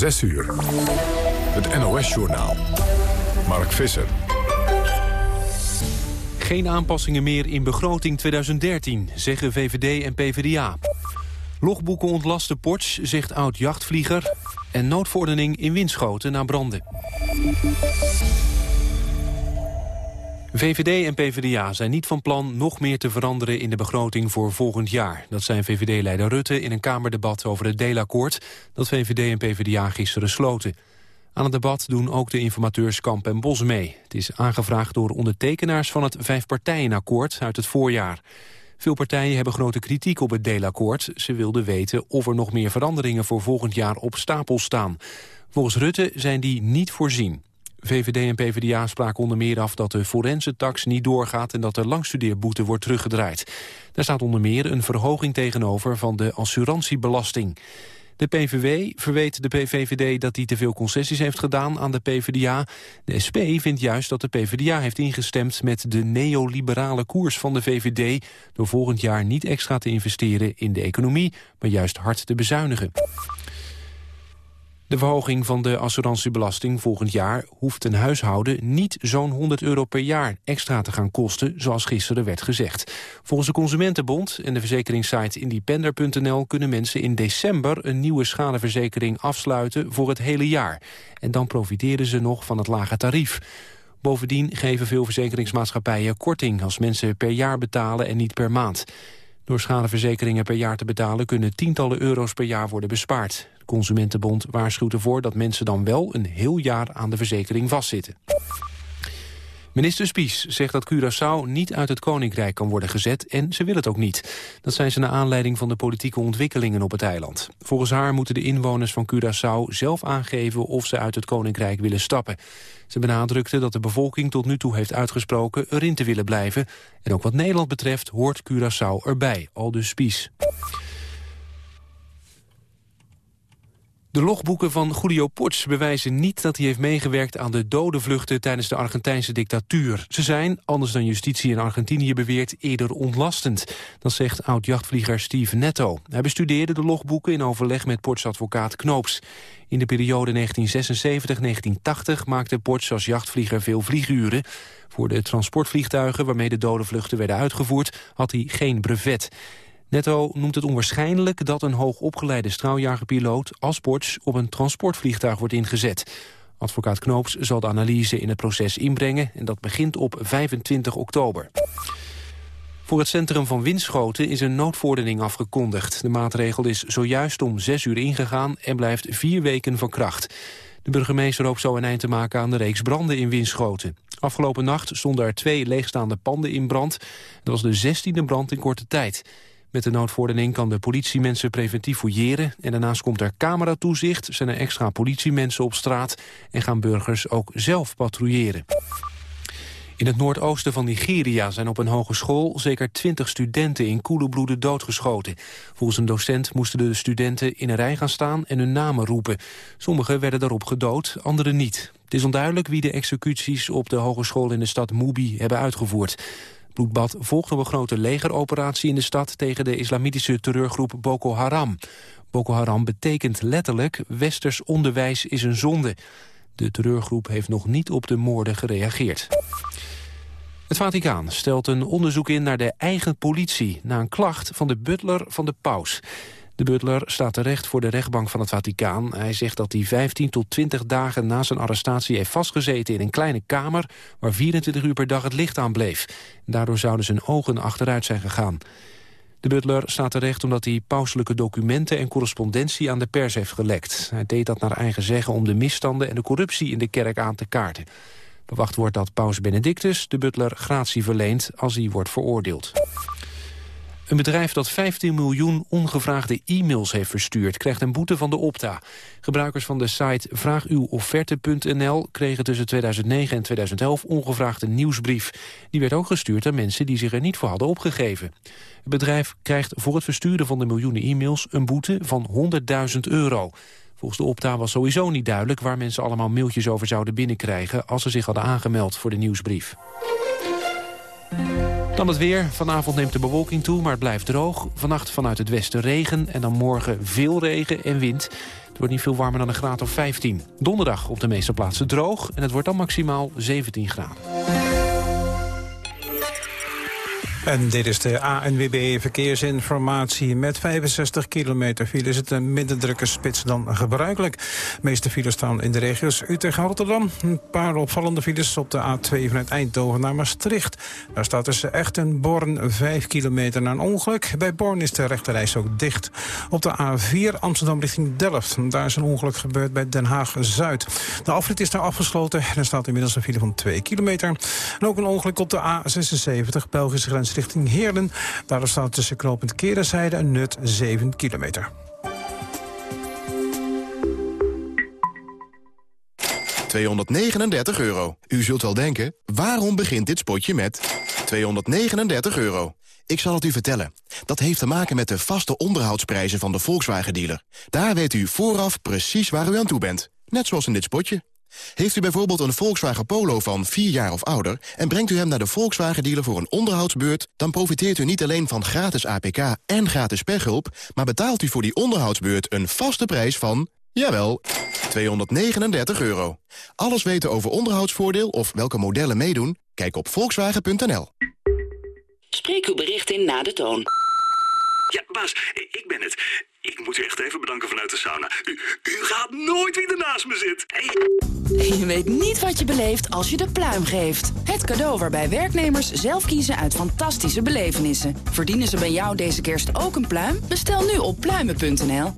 6 uur. Het NOS-journaal. Mark Visser. Geen aanpassingen meer in begroting 2013, zeggen VVD en PvdA. Logboeken ontlasten Ports, zegt oud-jachtvlieger. En noodverordening in Winschoten na branden. VVD en PvdA zijn niet van plan nog meer te veranderen in de begroting voor volgend jaar. Dat zijn VVD-leider Rutte in een Kamerdebat over het deelakkoord dat VVD en PvdA gisteren sloten. Aan het debat doen ook de informateurs Kamp en Bos mee. Het is aangevraagd door ondertekenaars van het vijfpartijenakkoord uit het voorjaar. Veel partijen hebben grote kritiek op het deelakkoord. Ze wilden weten of er nog meer veranderingen voor volgend jaar op stapel staan. Volgens Rutte zijn die niet voorzien. VVD en PvdA spraken onder meer af dat de forense tax niet doorgaat... en dat de langstudeerboete wordt teruggedraaid. Daar staat onder meer een verhoging tegenover van de assurantiebelasting. De PVV verweet de VVD dat hij te veel concessies heeft gedaan aan de PvdA. De SP vindt juist dat de PvdA heeft ingestemd met de neoliberale koers van de VVD... door volgend jaar niet extra te investeren in de economie, maar juist hard te bezuinigen. De verhoging van de assurantiebelasting volgend jaar hoeft een huishouden niet zo'n 100 euro per jaar extra te gaan kosten, zoals gisteren werd gezegd. Volgens de Consumentenbond en de verzekeringssite independer.nl kunnen mensen in december een nieuwe schadeverzekering afsluiten voor het hele jaar. En dan profiteren ze nog van het lage tarief. Bovendien geven veel verzekeringsmaatschappijen korting als mensen per jaar betalen en niet per maand. Door schadeverzekeringen per jaar te betalen kunnen tientallen euro's per jaar worden bespaard. Consumentenbond waarschuwt ervoor dat mensen dan wel een heel jaar aan de verzekering vastzitten. Minister Spies zegt dat Curaçao niet uit het Koninkrijk kan worden gezet en ze wil het ook niet. Dat zijn ze naar aanleiding van de politieke ontwikkelingen op het eiland. Volgens haar moeten de inwoners van Curaçao zelf aangeven of ze uit het Koninkrijk willen stappen. Ze benadrukte dat de bevolking tot nu toe heeft uitgesproken erin te willen blijven. En ook wat Nederland betreft hoort Curaçao erbij, al dus Spies. De logboeken van Julio Ports bewijzen niet dat hij heeft meegewerkt aan de dodenvluchten tijdens de Argentijnse dictatuur. Ze zijn, anders dan justitie in Argentinië beweert, eerder ontlastend. Dat zegt oud-jachtvlieger Steve Netto. Hij bestudeerde de logboeken in overleg met Ports advocaat Knoops. In de periode 1976-1980 maakte Ports als jachtvlieger veel vlieguren. Voor de transportvliegtuigen waarmee de dodenvluchten werden uitgevoerd had hij geen brevet. Netto noemt het onwaarschijnlijk dat een hoogopgeleide straaljagerpiloot als Ports op een transportvliegtuig wordt ingezet. Advocaat Knoops zal de analyse in het proces inbrengen en dat begint op 25 oktober. Voor het centrum van Winschoten is een noodvordering afgekondigd. De maatregel is zojuist om 6 uur ingegaan en blijft vier weken van kracht. De burgemeester hoopt zo een eind te maken aan de reeks branden in Winschoten. Afgelopen nacht stonden er twee leegstaande panden in brand. Dat was de zestiende brand in korte tijd. Met de noodvordering kan de politie mensen preventief fouilleren... en daarnaast komt er cameratoezicht, zijn er extra politiemensen op straat... en gaan burgers ook zelf patrouilleren. In het noordoosten van Nigeria zijn op een hogeschool zeker twintig studenten in koele bloeden doodgeschoten. Volgens een docent moesten de studenten in een rij gaan staan en hun namen roepen. Sommigen werden daarop gedood, anderen niet. Het is onduidelijk wie de executies op de hogeschool in de stad Mubi hebben uitgevoerd bloedbad volgt op een grote legeroperatie in de stad... tegen de islamitische terreurgroep Boko Haram. Boko Haram betekent letterlijk... westers onderwijs is een zonde. De terreurgroep heeft nog niet op de moorden gereageerd. Het Vaticaan stelt een onderzoek in naar de eigen politie... na een klacht van de butler van de paus. De butler staat terecht voor de rechtbank van het Vaticaan. Hij zegt dat hij 15 tot 20 dagen na zijn arrestatie heeft vastgezeten in een kleine kamer... waar 24 uur per dag het licht aan bleef. Daardoor zouden zijn ogen achteruit zijn gegaan. De butler staat terecht omdat hij pauselijke documenten en correspondentie aan de pers heeft gelekt. Hij deed dat naar eigen zeggen om de misstanden en de corruptie in de kerk aan te kaarten. Bewacht wordt dat paus Benedictus de butler gratie verleent als hij wordt veroordeeld. Een bedrijf dat 15 miljoen ongevraagde e-mails heeft verstuurd... krijgt een boete van de Opta. Gebruikers van de site vraaguwofferte.nl kregen tussen 2009 en 2011 ongevraagde nieuwsbrief. Die werd ook gestuurd aan mensen die zich er niet voor hadden opgegeven. Het bedrijf krijgt voor het versturen van de miljoenen e-mails... een boete van 100.000 euro. Volgens de Opta was sowieso niet duidelijk... waar mensen allemaal mailtjes over zouden binnenkrijgen... als ze zich hadden aangemeld voor de nieuwsbrief. Dan het weer. Vanavond neemt de bewolking toe, maar het blijft droog. Vannacht vanuit het westen regen en dan morgen veel regen en wind. Het wordt niet veel warmer dan een graad of 15. Donderdag op de meeste plaatsen droog en het wordt dan maximaal 17 graden. En dit is de ANWB Verkeersinformatie. Met 65 kilometer file is het een minder drukke spits dan gebruikelijk. De meeste files staan in de regio's Utrecht en Rotterdam. Een paar opvallende files op de A2 vanuit Eindhoven naar Maastricht. Daar staat tussen Echt en Born 5 kilometer na een ongeluk. Bij Born is de rechterreis ook dicht. Op de A4 Amsterdam richting Delft. Daar is een ongeluk gebeurd bij Den Haag-Zuid. De afrit is daar afgesloten. Er staat inmiddels een file van 2 kilometer. En ook een ongeluk op de A76 Belgische grens richting Heerlen. Daardoor staat tussen knooppunt Kerenzijde en Nut 7 kilometer. 239 euro. U zult wel denken, waarom begint dit spotje met 239 euro? Ik zal het u vertellen. Dat heeft te maken met de vaste onderhoudsprijzen van de Volkswagen-dealer. Daar weet u vooraf precies waar u aan toe bent. Net zoals in dit spotje. Heeft u bijvoorbeeld een Volkswagen Polo van 4 jaar of ouder... en brengt u hem naar de Volkswagen-dealer voor een onderhoudsbeurt... dan profiteert u niet alleen van gratis APK en gratis pechhulp... maar betaalt u voor die onderhoudsbeurt een vaste prijs van... jawel, 239 euro. Alles weten over onderhoudsvoordeel of welke modellen meedoen? Kijk op volkswagen.nl. Spreek uw bericht in na de toon. Ja, baas, ik ben het. Ik moet u echt even bedanken vanuit de sauna. U, u gaat nooit wie ernaast me zit. Hey. Je weet niet wat je beleeft als je de pluim geeft. Het cadeau waarbij werknemers zelf kiezen uit fantastische belevenissen. Verdienen ze bij jou deze kerst ook een pluim? Bestel nu op pluimen.nl.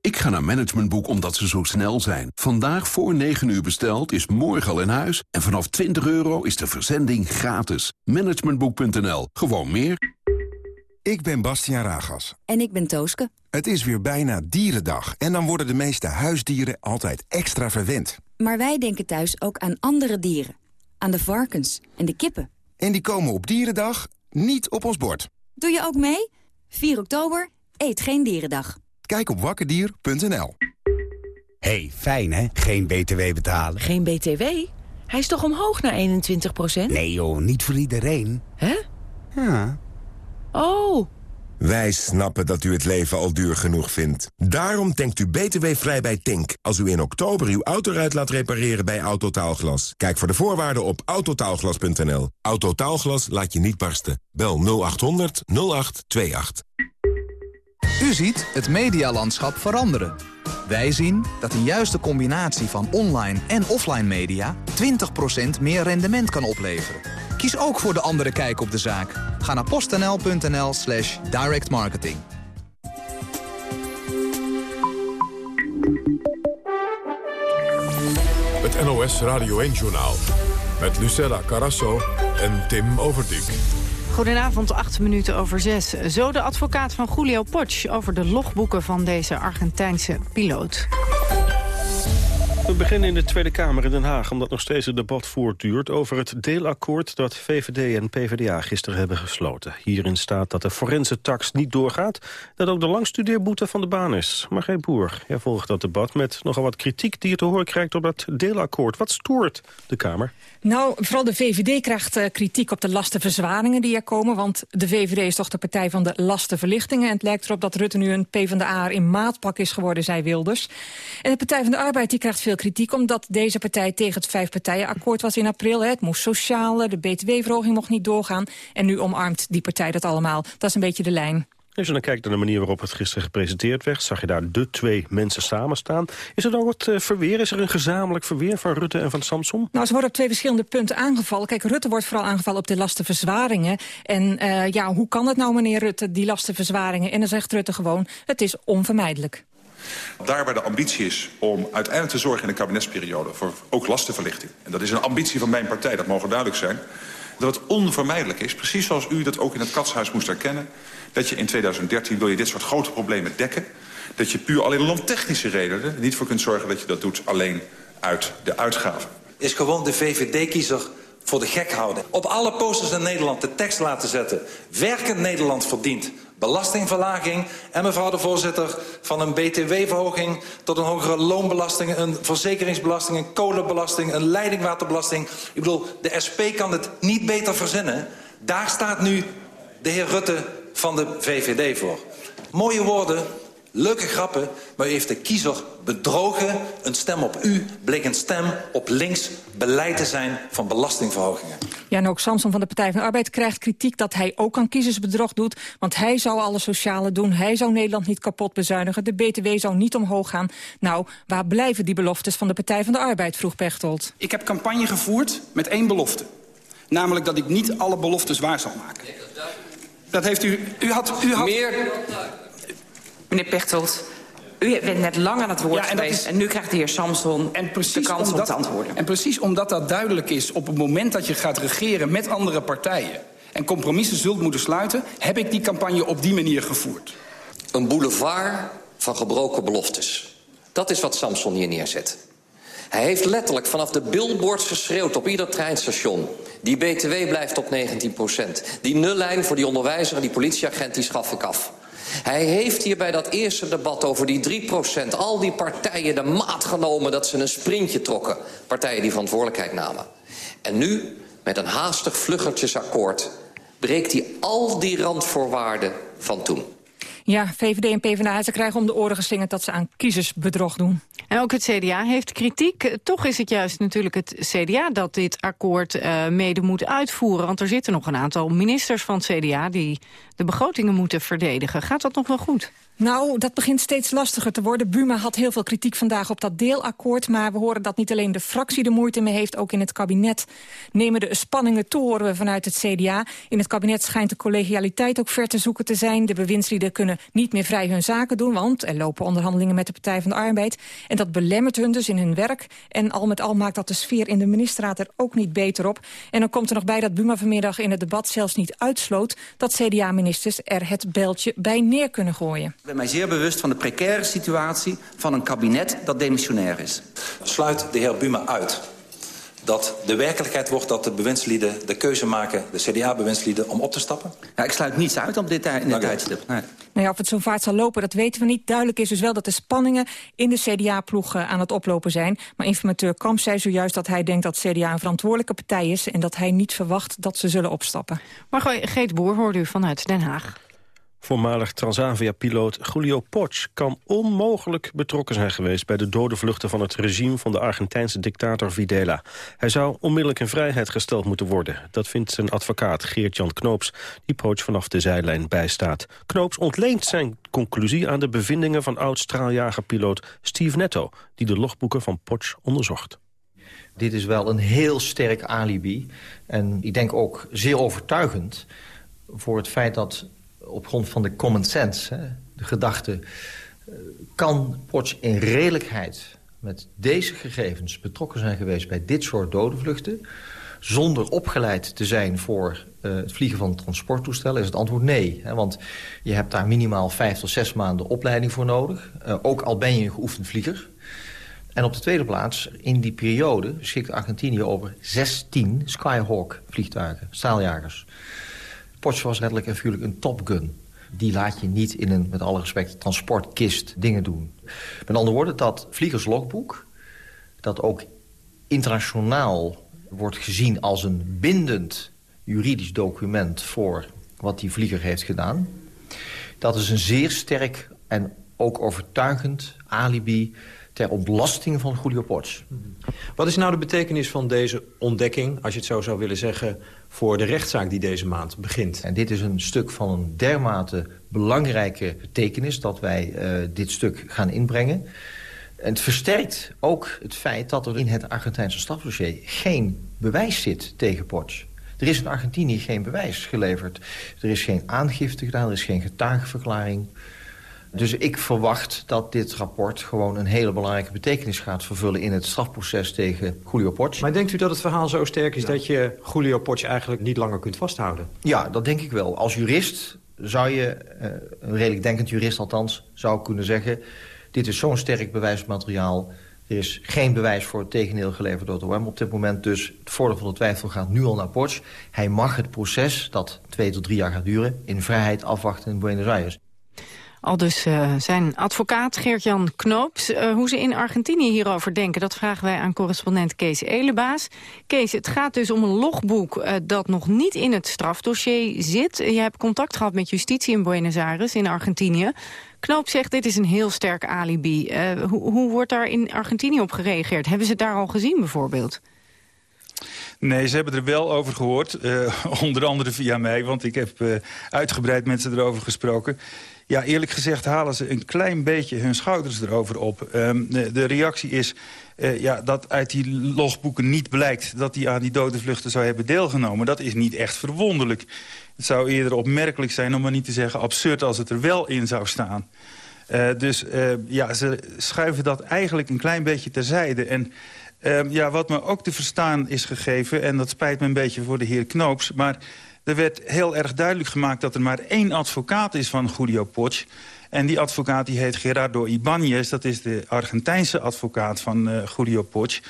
Ik ga naar Managementboek omdat ze zo snel zijn. Vandaag voor 9 uur besteld is morgen al in huis. En vanaf 20 euro is de verzending gratis. Managementboek.nl. Gewoon meer. Ik ben Bastiaan Ragas. En ik ben Tooske. Het is weer bijna Dierendag. En dan worden de meeste huisdieren altijd extra verwend. Maar wij denken thuis ook aan andere dieren. Aan de varkens en de kippen. En die komen op Dierendag niet op ons bord. Doe je ook mee? 4 oktober, eet geen dierendag. Kijk op wakkerdier.nl. hey, fijn hè? Geen BTW betalen. Geen BTW? Hij is toch omhoog naar 21% Nee joh, niet voor iedereen. Hè? Ja. Oh. Wij snappen dat u het leven al duur genoeg vindt. Daarom tankt u btw-vrij bij Tink. Als u in oktober uw auto laat repareren bij Autotaalglas. Kijk voor de voorwaarden op autotaalglas.nl. Autotaalglas laat je niet barsten. Bel 0800 0828. U ziet het medialandschap veranderen. Wij zien dat een juiste combinatie van online en offline media... 20% meer rendement kan opleveren. Kies ook voor de andere kijk op de zaak. Ga naar postnl.nl slash directmarketing. Het NOS Radio 1-journaal. Met Lucella Carasso en Tim Overdijk. Goedenavond, acht minuten over zes. Zo de advocaat van Julio Potsch over de logboeken van deze Argentijnse piloot. We beginnen in de Tweede Kamer in Den Haag... omdat nog steeds het debat voortduurt over het deelakkoord... dat VVD en PvdA gisteren hebben gesloten. Hierin staat dat de forense tax niet doorgaat... dat ook de langstudeerboete van de baan is. Margreet Boer, jij volgt dat debat met nogal wat kritiek... die je te horen krijgt op dat deelakkoord. Wat stoort de Kamer? Nou, vooral de VVD krijgt uh, kritiek op de lastenverzwaringen die er komen. Want de VVD is toch de partij van de lastenverlichtingen. En het lijkt erop dat Rutte nu een PvdA in maatpak is geworden, zei Wilders. En de Partij van de Arbeid die krijgt veel kritiek... omdat deze partij tegen het vijfpartijenakkoord was in april. Het moest socialer, de btw-verhoging mocht niet doorgaan. En nu omarmt die partij dat allemaal. Dat is een beetje de lijn. Als je dan kijkt naar de manier waarop het gisteren gepresenteerd werd... zag je daar de twee mensen samen staan. Is er ook wat uh, verweer? Is er een gezamenlijk verweer van Rutte en van Samson? Nou, ze worden op twee verschillende punten aangevallen. Kijk, Rutte wordt vooral aangevallen op de lastenverzwaringen. En uh, ja, hoe kan het nou, meneer Rutte, die lastenverzwaringen? En dan zegt Rutte gewoon, het is onvermijdelijk. Daar waar de ambitie is om uiteindelijk te zorgen in de kabinetsperiode... voor ook lastenverlichting. En dat is een ambitie van mijn partij, dat mogen duidelijk zijn. Dat het onvermijdelijk is, precies zoals u dat ook in het katshuis moest erkennen... dat je in 2013 wil je dit soort grote problemen dekken... dat je puur alleen om technische redenen niet voor kunt zorgen... dat je dat doet alleen uit de uitgaven. Is gewoon de VVD-kiezer voor de gek houden. Op alle posters in Nederland de tekst laten zetten. Werkend Nederland verdient belastingverlaging... en mevrouw de voorzitter, van een btw-verhoging... tot een hogere loonbelasting, een verzekeringsbelasting... een kolenbelasting, een leidingwaterbelasting. Ik bedoel, de SP kan het niet beter verzinnen. Daar staat nu de heer Rutte van de VVD voor. Mooie woorden, Leuke grappen, maar u heeft de kiezer bedrogen. Een stem op u bleek een stem op links beleid te zijn van belastingverhogingen. Ja, en ook Samson van de Partij van de Arbeid krijgt kritiek dat hij ook aan kiezersbedrog doet. Want hij zou alle sociale doen, hij zou Nederland niet kapot bezuinigen. De BTW zou niet omhoog gaan. Nou, waar blijven die beloftes van de Partij van de Arbeid, vroeg Pechtold. Ik heb campagne gevoerd met één belofte. Namelijk dat ik niet alle beloftes waar zal maken. Dat heeft u... U had... U had... Meer... Meneer Pechtold, u bent net lang aan het woord ja, en geweest... Is... en nu krijgt de heer Samson en de kans om te antwoorden. En precies omdat dat duidelijk is... op het moment dat je gaat regeren met andere partijen... en compromissen zult moeten sluiten... heb ik die campagne op die manier gevoerd. Een boulevard van gebroken beloftes. Dat is wat Samson hier neerzet. Hij heeft letterlijk vanaf de billboards geschreeuwd op ieder treinstation. Die BTW blijft op 19 procent. Die nullijn voor die onderwijzer en die politieagent, die schaf ik af. Hij heeft hier bij dat eerste debat over die 3 procent... al die partijen de maat genomen dat ze een sprintje trokken. Partijen die verantwoordelijkheid namen. En nu, met een haastig vluggertjesakkoord... breekt hij al die randvoorwaarden van toen. Ja, VVD en PvdA ze krijgen om de oren geslingerd dat ze aan kiezersbedrog doen. En ook het CDA heeft kritiek. Toch is het juist natuurlijk het CDA dat dit akkoord uh, mede moet uitvoeren. Want er zitten nog een aantal ministers van het CDA die de begrotingen moeten verdedigen. Gaat dat nog wel goed? Nou, dat begint steeds lastiger te worden. Buma had heel veel kritiek vandaag op dat deelakkoord... maar we horen dat niet alleen de fractie de moeite mee heeft... ook in het kabinet nemen de spanningen toe, horen we vanuit het CDA. In het kabinet schijnt de collegialiteit ook ver te zoeken te zijn. De bewindslieden kunnen niet meer vrij hun zaken doen... want er lopen onderhandelingen met de Partij van de Arbeid. En dat belemmert hun dus in hun werk. En al met al maakt dat de sfeer in de ministerraad er ook niet beter op. En dan komt er nog bij dat Buma vanmiddag in het debat zelfs niet uitsloot... dat CDA-ministers er het beltje bij neer kunnen gooien. Ik ben mij zeer bewust van de precaire situatie van een kabinet dat demissionair is. Sluit de heer Buma uit dat de werkelijkheid wordt dat de bewindslieden de keuze maken... de CDA-bewindslieden om op te stappen? Ja, ik sluit niets uit op dit, in dit tijdstip. Nee. Nou ja, of het zo vaart zal lopen, dat weten we niet. Duidelijk is dus wel dat de spanningen in de CDA-ploeg aan het oplopen zijn. Maar informateur Kamp zei zojuist dat hij denkt dat CDA een verantwoordelijke partij is... en dat hij niet verwacht dat ze zullen opstappen. Maar Geet Boer hoorde u vanuit Den Haag. Voormalig Transavia-piloot Julio Potsch kan onmogelijk betrokken zijn geweest... bij de dode vluchten van het regime van de Argentijnse dictator Videla. Hij zou onmiddellijk in vrijheid gesteld moeten worden. Dat vindt zijn advocaat Geert-Jan Knoops, die Potsch vanaf de zijlijn bijstaat. Knoops ontleent zijn conclusie aan de bevindingen van oud-straaljagerpiloot Steve Netto... die de logboeken van Potsch onderzocht. Dit is wel een heel sterk alibi. En ik denk ook zeer overtuigend voor het feit dat op grond van de common sense, hè, de gedachte... Eh, kan Potts in redelijkheid met deze gegevens betrokken zijn geweest... bij dit soort dodenvluchten, zonder opgeleid te zijn voor uh, het vliegen van transporttoestellen... is het antwoord nee. Hè, want je hebt daar minimaal vijf tot zes maanden opleiding voor nodig. Uh, ook al ben je een geoefend vlieger. En op de tweede plaats, in die periode beschikt Argentinië over 16 Skyhawk-vliegtuigen, staaljagers. Porsche was letterlijk en figuurlijk een Top Gun. Die laat je niet in een, met alle respect, transportkist dingen doen. Met andere woorden, dat vliegerslogboek... dat ook internationaal wordt gezien als een bindend juridisch document... voor wat die vlieger heeft gedaan. Dat is een zeer sterk en ook overtuigend alibi ter ontlasting van Julio Potts. Wat is nou de betekenis van deze ontdekking, als je het zo zou willen zeggen... voor de rechtszaak die deze maand begint? En dit is een stuk van een dermate belangrijke betekenis... dat wij uh, dit stuk gaan inbrengen. En het versterkt ook het feit dat er in het Argentijnse strafdossier... geen bewijs zit tegen Potts. Er is in Argentinië geen bewijs geleverd. Er is geen aangifte gedaan, er is geen getuigenverklaring... Dus ik verwacht dat dit rapport gewoon een hele belangrijke betekenis gaat vervullen... in het strafproces tegen Julio Potsch. Maar denkt u dat het verhaal zo sterk is dat je Julio Potsch eigenlijk niet langer kunt vasthouden? Ja, dat denk ik wel. Als jurist zou je, eh, een redelijk denkend jurist althans, zou kunnen zeggen... dit is zo'n sterk bewijsmateriaal... Er is geen bewijs voor het tegendeel geleverd door de OM op dit moment. Dus het voordeel van de twijfel gaat nu al naar Potsch. Hij mag het proces, dat twee tot drie jaar gaat duren... in vrijheid afwachten in Buenos Aires. Al dus uh, zijn advocaat Geert-Jan Knoops. Uh, hoe ze in Argentinië hierover denken, dat vragen wij aan correspondent Kees Elebaas. Kees, het gaat dus om een logboek uh, dat nog niet in het strafdossier zit. Je hebt contact gehad met justitie in Buenos Aires in Argentinië. Knoop zegt dit is een heel sterk alibi. hoe, hoe wordt daar in Argentinië op gereageerd? Hebben ze het daar al gezien bijvoorbeeld? Nee, ze hebben er wel over gehoord. Onder andere via mij, want ik heb uitgebreid met ze erover gesproken. Ja, eerlijk gezegd halen ze een klein beetje hun schouders erover op. Um, de, reactie is uh, ja, dat uit die logboeken niet blijkt... dat hij aan die dode vluchten zou hebben deelgenomen. Dat is niet echt verwonderlijk. Het zou eerder opmerkelijk zijn, om maar niet te zeggen absurd... als het er wel in zou staan. Uh, dus uh, ja, ze schuiven dat eigenlijk een klein beetje terzijde. En uh, ja, wat me ook te verstaan is gegeven... en dat spijt me een beetje voor de heer Knoops... maar er werd heel erg duidelijk gemaakt dat er maar één advocaat is van Julio Poch. En die advocaat die heet Gerardo Ibanez. Dat is de Argentijnse advocaat van uh, Julio Poch.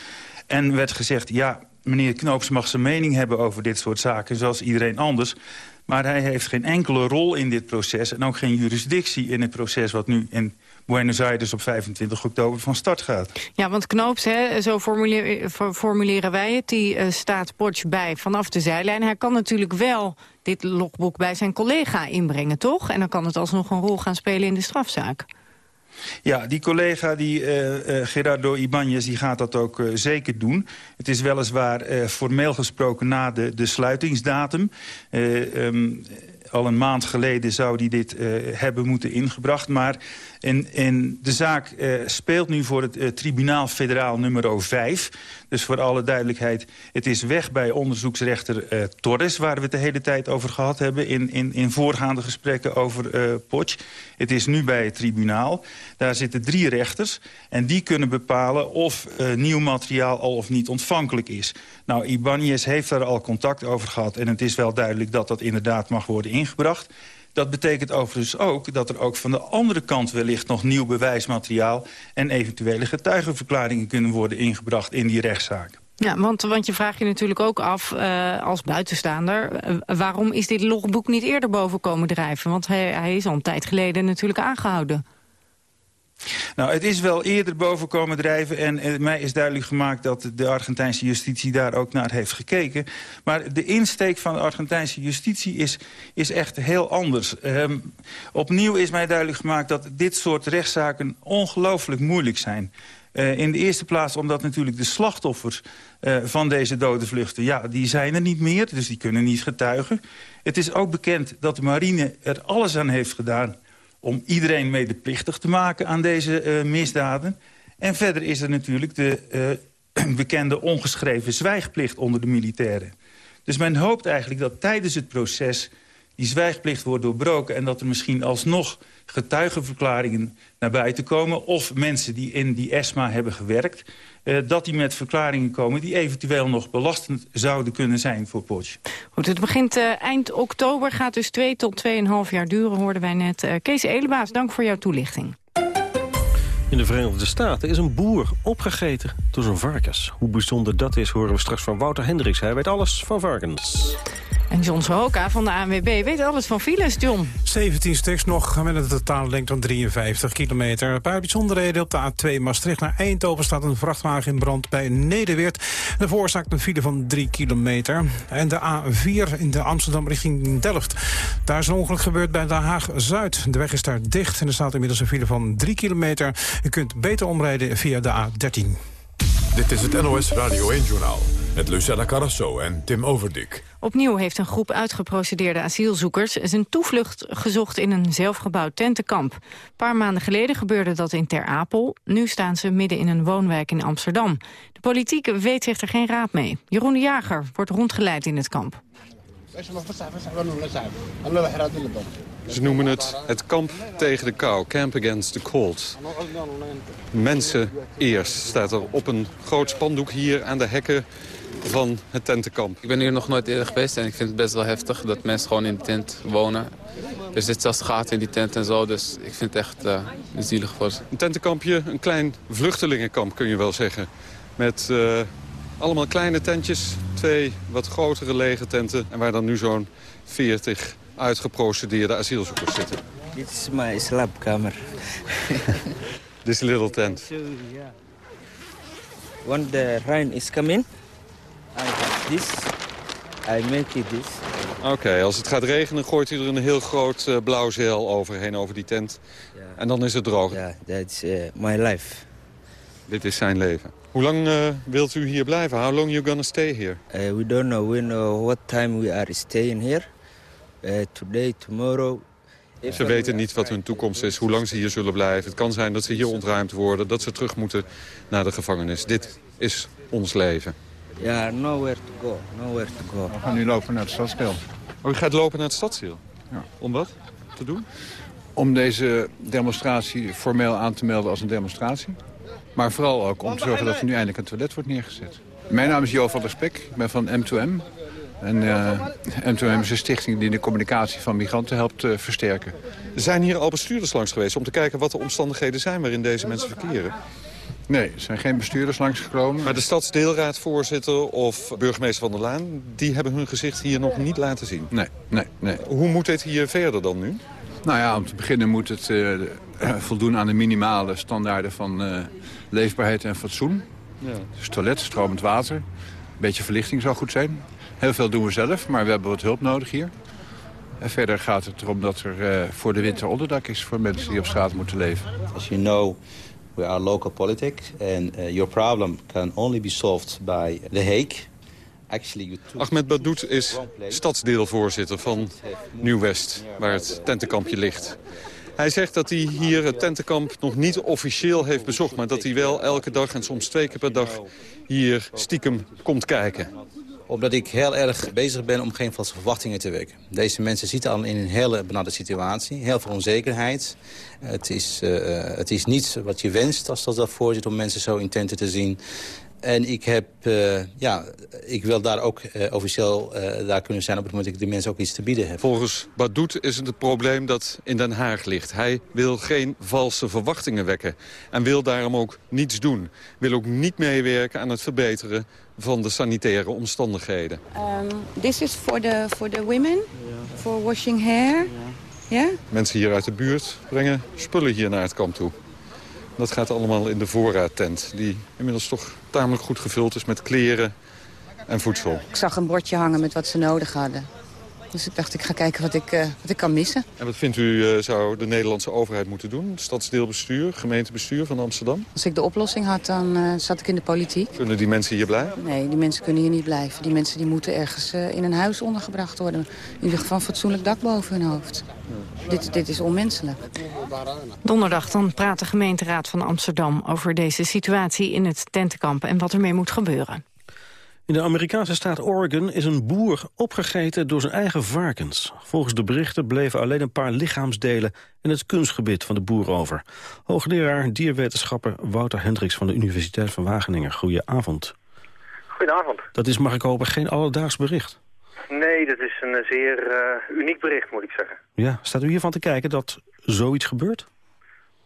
En werd gezegd, ja, meneer Knoops mag zijn mening hebben over dit soort zaken... zoals iedereen anders. Maar hij heeft geen enkele rol in dit proces... en ook geen jurisdictie in het proces wat nu in Buenos Aires op 25 oktober van start gaat. Ja, want Knoops, hè, zo formuleren wij het, die uh, staat Potsch bij vanaf de zijlijn. Hij kan natuurlijk wel dit logboek bij zijn collega inbrengen, toch? En dan kan het alsnog een rol gaan spelen in de strafzaak. Ja, die collega, die, uh, uh, Gerardo Ibanez, die gaat dat ook uh, zeker doen. Het is weliswaar formeel gesproken na de, de sluitingsdatum. Um, al een maand geleden zou die dit hebben moeten ingebracht. Maar en, en de zaak uh, speelt nu voor het uh, tribunaal federaal nummer 5. Dus voor alle duidelijkheid, het is weg bij onderzoeksrechter uh, Torres... waar we het de hele tijd over gehad hebben in, in, in voorgaande gesprekken over Potsch. Het is nu bij het tribunaal. Daar zitten drie rechters en die kunnen bepalen of nieuw materiaal al of niet ontvankelijk is. Nou, Ibanez heeft daar al contact over gehad en het is wel duidelijk dat dat inderdaad mag worden ingebracht... Dat betekent overigens ook dat er ook van de andere kant wellicht nog nieuw bewijsmateriaal... en eventuele getuigenverklaringen kunnen worden ingebracht in die rechtszaak. Ja, want, want je vraagt je natuurlijk ook af uh, als buitenstaander... Uh, waarom is dit logboek niet eerder boven komen drijven? Want hij, hij is al een tijd geleden natuurlijk aangehouden. Nou, het is wel eerder boven komen drijven en eh, mij is duidelijk gemaakt dat de Argentijnse justitie daar ook naar heeft gekeken. Maar de insteek van de Argentijnse justitie is, is echt heel anders. Um, opnieuw is mij duidelijk gemaakt dat dit soort rechtszaken ongelooflijk moeilijk zijn. Uh, in de eerste plaats omdat natuurlijk de slachtoffers uh, van deze dode vluchten... ja, die zijn er niet meer, dus die kunnen niet getuigen. Het is ook bekend dat de marine er alles aan heeft gedaan om iedereen medeplichtig te maken aan deze uh, misdaden. En verder is er natuurlijk de uh, bekende ongeschreven zwijgplicht onder de militairen. Dus men hoopt eigenlijk dat tijdens het proces die zwijgplicht wordt doorbroken... en dat er misschien alsnog getuigenverklaringen naar buiten komen... of mensen die in die ESMA hebben gewerkt... Uh, dat die met verklaringen komen die eventueel nog belastend zouden kunnen zijn voor Potsch. Goed, het begint uh, eind oktober, gaat dus twee tot 2,5 jaar duren, hoorden wij net. Uh, Kees Elebaas, dank voor jouw toelichting. In de Verenigde Staten is een boer opgegeten door zijn varkens. Hoe bijzonder dat is, horen we straks van Wouter Hendricks. Hij weet alles van varkens. En John Sohoka van de ANWB weet alles van files, John. 17 stuks nog met een totale lengte van 53 kilometer. Een paar bijzonderheden op de A2 Maastricht naar Eindhoven... staat een vrachtwagen in brand bij Nederweert. De veroorzaakt een file van 3 kilometer. En de A4 in de Amsterdam richting Delft. Daar is een ongeluk gebeurd bij Den Haag-Zuid. De weg is daar dicht en er staat inmiddels een file van 3 kilometer. U kunt beter omrijden via de A13. Dit is het NOS Radio 1-journaal met Lucella Carrasso en Tim Overdik. Opnieuw heeft een groep uitgeprocedeerde asielzoekers... zijn toevlucht gezocht in een zelfgebouwd tentenkamp. Een paar maanden geleden gebeurde dat in Ter Apel. Nu staan ze midden in een woonwijk in Amsterdam. De politiek weet zich er geen raad mee. Jeroen de Jager wordt rondgeleid in het kamp. Ze noemen het het kamp tegen de kou, camp against the cold. Mensen eerst staat er op een groot spandoek hier aan de hekken van het tentenkamp. Ik ben hier nog nooit eerder geweest en ik vind het best wel heftig dat mensen gewoon in de tent wonen. Er zit zelfs gaten in die tent en zo, dus ik vind het echt uh, zielig voor ze. Een tentenkampje, een klein vluchtelingenkamp kun je wel zeggen. Met uh, allemaal kleine tentjes, twee wat grotere lege tenten... en waar dan nu zo'n 40 uitgeprocedeerde asielzoekers zitten. Dit is mijn slaapkamer. This little tent. When the rain is coming, I have this. I make it this. Oké, als het gaat regenen gooit hij er een heel groot uh, blauw zeil overheen over die tent. En dan is het droog. Ja, yeah, that's uh, my life. Dit is zijn leven. Hoe lang uh, wilt u hier blijven? How long you gonna stay here? Uh, we don't know. We know what time we are staying here. Uh, today, tomorrow. Ze weten niet wat hun toekomst is, hoe lang ze hier zullen blijven. Het kan zijn dat ze hier ontruimd worden, dat ze terug moeten naar de gevangenis. Dit is ons leven. Ja, nowhere to go. Nowhere to go. We gaan nu lopen naar het stadsdeel. Oh, u gaat lopen naar het stadsdeel? Ja. Om wat te doen? Om deze demonstratie formeel aan te melden als een demonstratie. Maar vooral ook om te zorgen dat er nu eindelijk een toilet wordt neergezet. Mijn naam is Jo van der Spek, ik ben van M2M. En uh, M2M is een stichting die de communicatie van migranten helpt uh, versterken. Er zijn hier al bestuurders langs geweest om te kijken wat de omstandigheden zijn waarin deze mensen verkeren. Nee, er zijn geen bestuurders langsgekomen. Maar de stadsdeelraadvoorzitter of burgemeester Van der Laan... die hebben hun gezicht hier nog niet laten zien? Nee, nee, nee. Hoe moet dit hier verder dan nu? Nou ja, om te beginnen moet het uh, voldoen aan de minimale standaarden van uh, leefbaarheid en fatsoen. Ja. Dus toilet, stromend water, een beetje verlichting zou goed zijn. Heel veel doen we zelf, maar we hebben wat hulp nodig hier. En verder gaat het erom dat er uh, voor de winter onderdak is voor mensen die op straat moeten leven. As you know, we are local politics and uh, your problem can only be solved by The Hague. Ahmed Badoet is stadsdeelvoorzitter van Nieuw-West, waar het tentenkampje ligt. Hij zegt dat hij hier het tentenkamp nog niet officieel heeft bezocht... maar dat hij wel elke dag en soms twee keer per dag hier stiekem komt kijken omdat ik heel erg bezig ben om geen valse verwachtingen te wekken. Deze mensen zitten al in een hele benarde situatie. Heel veel onzekerheid. Het is, uh, het is niet wat je wenst als dat daarvoor zit om mensen zo in tenten te zien. En ik, heb, uh, ja, ik wil daar ook uh, officieel uh, daar kunnen zijn op het moment dat ik de mensen ook iets te bieden heb. Volgens Badoet is het het probleem dat in Den Haag ligt. Hij wil geen valse verwachtingen wekken. En wil daarom ook niets doen. Wil ook niet meewerken aan het verbeteren van de sanitaire omstandigheden. Um, this is for the, for the women, for washing hair. Yeah. Mensen hier uit de buurt brengen spullen hier naar het kamp toe. Dat gaat allemaal in de voorraadtent, die inmiddels toch tamelijk goed gevuld is met kleren en voedsel. Ik zag een bordje hangen met wat ze nodig hadden. Dus ik dacht, ik ga kijken wat ik, uh, wat ik kan missen. En wat vindt u uh, zou de Nederlandse overheid moeten doen? Stadsdeelbestuur, gemeentebestuur van Amsterdam? Als ik de oplossing had, dan uh, zat ik in de politiek. Kunnen die mensen hier blijven? Nee, die mensen kunnen hier niet blijven. Die mensen die moeten ergens in een huis ondergebracht worden. In ieder geval een fatsoenlijk dak boven hun hoofd. Ja. Dit, dit is onmenselijk. Donderdag dan praat de gemeenteraad van Amsterdam over deze situatie in het tentenkamp en wat ermee moet gebeuren. In de Amerikaanse staat Oregon is een boer opgegeten door zijn eigen varkens. Volgens de berichten bleven alleen een paar lichaamsdelen in het kunstgebied van de boer over. Hoogleraar dierwetenschapper Wouter Hendricks van de Universiteit van Wageningen. Goedenavond. Goedenavond. Dat is, mag ik hopen, geen alledaags bericht. Nee, dat is een zeer uh, uniek bericht, moet ik zeggen. Ja, staat u hiervan te kijken dat zoiets gebeurt?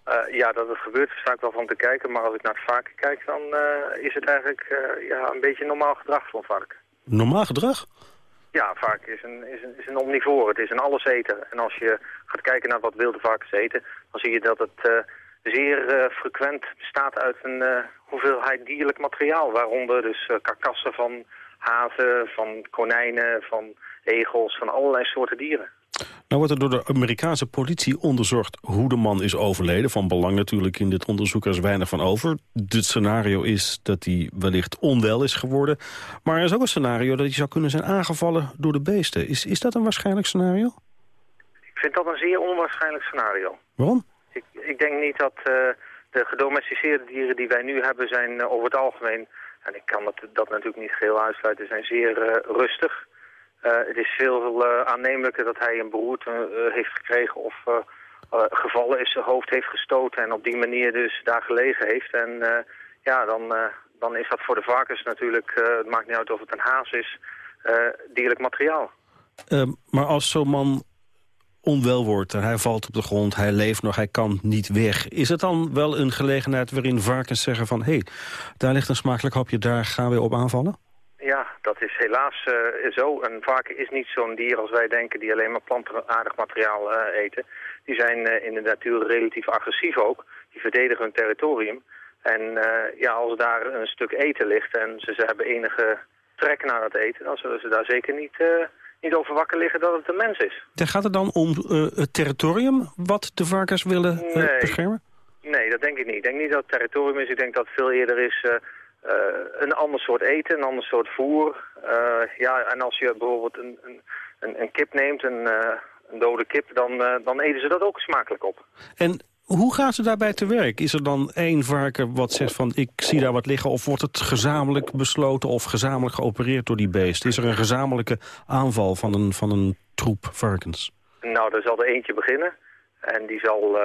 Uh, ja, dat het gebeurt, sta ik wel van te kijken. Maar als ik naar het varken kijk, dan uh, is het eigenlijk uh, ja, een beetje normaal gedrag van varken. Normaal gedrag? Ja, varken is een, is een, is een omnivoor. Het is een alleseter. En als je gaat kijken naar wat wilde varkens eten, dan zie je dat het zeer frequent bestaat uit een hoeveelheid dierlijk materiaal. Waaronder dus karkassen van hazen, van konijnen, van egels, van allerlei soorten dieren. Nou wordt er door de Amerikaanse politie onderzocht hoe de man is overleden. Van belang natuurlijk in dit onderzoek er is weinig van over. Het scenario is dat hij wellicht onwel is geworden. Maar er is ook een scenario dat hij zou kunnen zijn aangevallen door de beesten. Is, is dat een waarschijnlijk scenario? Ik vind dat een zeer onwaarschijnlijk scenario. Waarom? Ik, ik denk niet dat uh, de gedomesticeerde dieren die wij nu hebben zijn uh, over het algemeen... en ik kan dat, dat natuurlijk niet geheel uitsluiten, zijn zeer uh, rustig... Uh, het is veel uh, aannemelijker dat hij een beroerte uh, heeft gekregen of gevallen is, zijn hoofd heeft gestoten en op die manier dus daar gelegen heeft. En ja, dan, dan is dat voor de varkens natuurlijk, het maakt niet uit of het een haas is, dierlijk materiaal. Ehm, maar als zo'n man onwel wordt, hij valt op de grond, hij leeft nog, hij kan niet weg. Is het dan wel een gelegenheid waarin varkens zeggen van... hé, hey, daar ligt een smakelijk hapje, daar gaan we op aanvallen? Dat is helaas uh, zo. Een varken is niet zo'n dier als wij denken die alleen maar plantaardig materiaal uh, eten. Die zijn uh, in de natuur relatief agressief ook. Die verdedigen hun territorium. En ja, als daar een stuk eten ligt en ze, ze hebben enige trek naar het eten... dan zullen ze daar zeker niet, niet over wakker liggen dat het een mens is. Dan gaat het dan om het territorium wat de varkens willen nee. beschermen? Nee, dat denk ik niet. Ik denk niet dat het territorium is. Ik denk dat het veel eerder is uh, een ander soort eten, een ander soort voer. Uh, ja, en als je bijvoorbeeld een, een, een kip neemt, een, uh, een dode kip, dan, dan eten ze dat ook smakelijk op. En hoe gaan ze daarbij te werk? Is er dan één varken wat zegt van ik zie daar wat liggen... of wordt het gezamenlijk besloten of gezamenlijk geopereerd door die beest? Is er een gezamenlijke aanval van een, van een troep varkens? Nou, er zal er eentje beginnen. En die zal,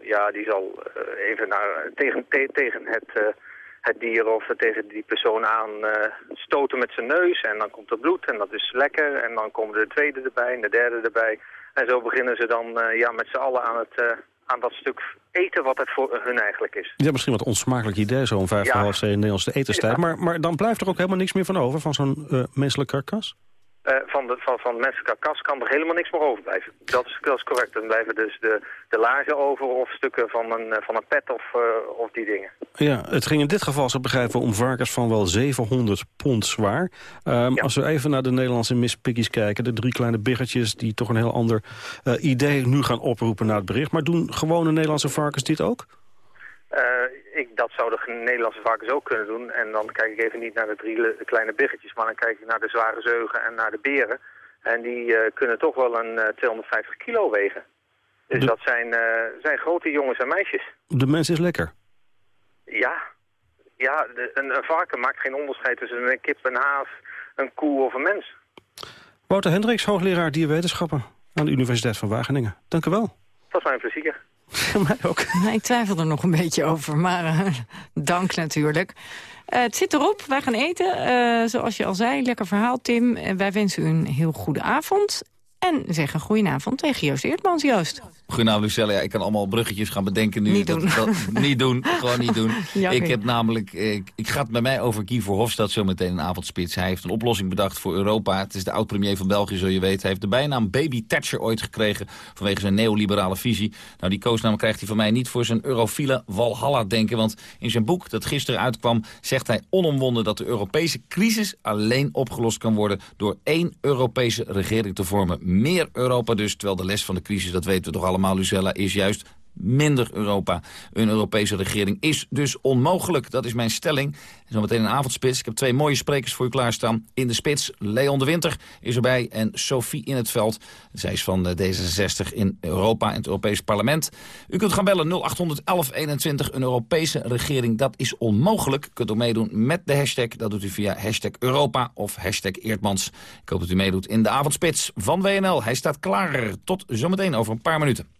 ja, die zal even naar, tegen, te, tegen het het dier of tegen die persoon aan uh, stoten met zijn neus. En dan komt er bloed en dat is lekker. En dan komen de tweede erbij en de derde erbij. En zo beginnen ze dan uh, ja, met z'n allen aan, het, uh, aan dat stuk eten wat het voor hun eigenlijk is. Ja, misschien wat onsmakelijk idee, zo'n vijf ja. half zeven Nederlandse etenstijd. Ja. Maar, maar dan blijft er ook helemaal niks meer van over, van zo'n menselijk karkas? Uh, van, de, van, van menselijke kas kan er helemaal niks meer overblijven. Dat is, dat is correct. Dan blijven dus de, de laarzen over of stukken van een, van een pet of, uh, of die dingen. Ja, het ging in dit geval, zo begrijpen, om varkens van wel 700 pond zwaar. Um, ja. Als we even naar de Nederlandse Miss Piggies kijken... de drie kleine biggetjes die toch een heel ander uh, idee nu gaan oproepen naar het bericht. Maar doen gewone Nederlandse varkens dit ook? Ik, dat zouden de Nederlandse varkens ook kunnen doen. En dan kijk ik even niet naar de drie de kleine biggetjes, maar dan kijk ik naar de zware zeugen en naar de beren. En die uh, kunnen toch wel een uh, 250 kilo wegen. Dus de... dat zijn, uh, zijn grote jongens en meisjes. De mens is lekker? Ja. Ja, de, een, een, varken maakt geen onderscheid tussen een kip, een haas, een koe of een mens. Wouter Hendricks, hoogleraar dierwetenschappen aan de Universiteit van Wageningen. Dank u wel. Dat was mijn plezier. Ook. Ik twijfel er nog een beetje over, maar uh, dank natuurlijk. Uh, het zit erop, wij gaan eten. Uh, zoals je al zei, lekker verhaal Tim. wij wensen u een heel goede avond. En zeggen goedenavond tegen Joost Eertmans. Joost. Goedenavond Lucelle. Ja, ik kan allemaal bruggetjes gaan bedenken nu. Niet doen. Dat, dat, niet doen, gewoon niet doen. Ik heb namelijk, ik, ik ga het bij mij over Guy Verhofstadt zometeen een avondspits. Hij heeft een oplossing bedacht voor Europa. Het is de oud-premier van België, zul je weten. Hij heeft de bijnaam Baby Thatcher ooit gekregen vanwege zijn neoliberale visie. Nou, die koosnaam krijgt hij van mij niet voor zijn eurofiele Walhalla denken. Want in zijn boek dat gisteren uitkwam, zegt hij onomwonden dat de Europese crisis alleen opgelost kan worden door één Europese regering te vormen. Meer Europa dus, terwijl de les van de crisis, dat weten we toch allemaal Lucella, is juist minder Europa. Een Europese regering is dus onmogelijk. Dat is mijn stelling. Zometeen een avondspits. Ik heb twee mooie sprekers voor u klaarstaan. In de spits, Leon de Winter is erbij en Sophie in het veld. Zij is van D66 in Europa, in het Europees Parlement. U kunt gaan bellen 0800 1121. Een Europese regering, dat is onmogelijk. U kunt ook meedoen met de hashtag. Dat doet u via hashtag Europa of hashtag Eertmans. Ik hoop dat u meedoet in de avondspits van WNL. Hij staat klaar. Tot zometeen over een paar minuten.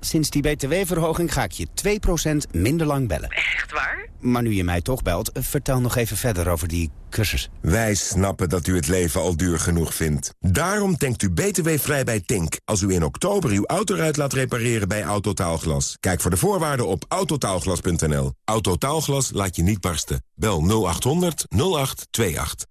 sinds die btw-verhoging ga ik je 2% minder lang bellen. Echt waar? Maar nu je mij toch belt, vertel nog even verder over die cursus. Wij snappen dat u het leven al duur genoeg vindt. Daarom denkt u btw-vrij bij Tink... als u in oktober uw autoruit laat repareren bij Autotaalglas. Kijk voor de voorwaarden op autotaalglas.nl. Autotaalglas laat je niet barsten. Bel 0800 0828.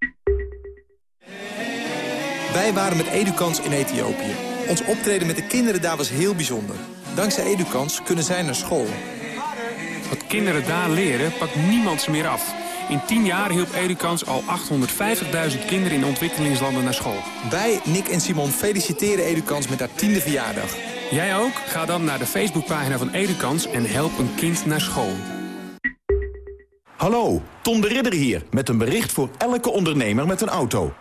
Wij waren met Edukans in Ethiopië. Ons optreden met de kinderen daar was heel bijzonder. Dankzij Edukans kunnen zij naar school. Wat kinderen daar leren, pakt niemand ze meer af. In 10 jaar hielp Edukans al 850.000 kinderen in ontwikkelingslanden naar school. Wij, Nick en Simon, feliciteren Edukans met haar tiende verjaardag. Jij ook? Ga dan naar de Facebookpagina van Edukans en help een kind naar school. Hallo, Tom de Ridder hier, met een bericht voor elke ondernemer met een auto.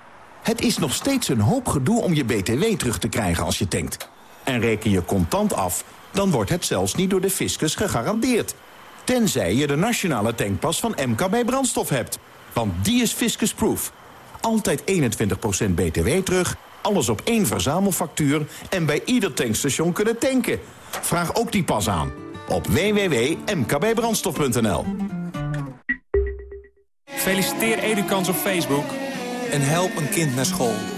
Het is nog steeds een hoop gedoe om je BTW terug te krijgen als je tankt. En reken je contant af, dan wordt het zelfs niet door de fiscus gegarandeerd. Tenzij je de nationale tankpas van MKB Brandstof hebt. Want die is fiscusproof. Altijd 21% btw terug, alles op één verzamelfactuur... en bij ieder tankstation kunnen tanken. Vraag ook die pas aan op www.mkbbrandstof.nl. Feliciteer Edukans op Facebook. En help een kind naar school.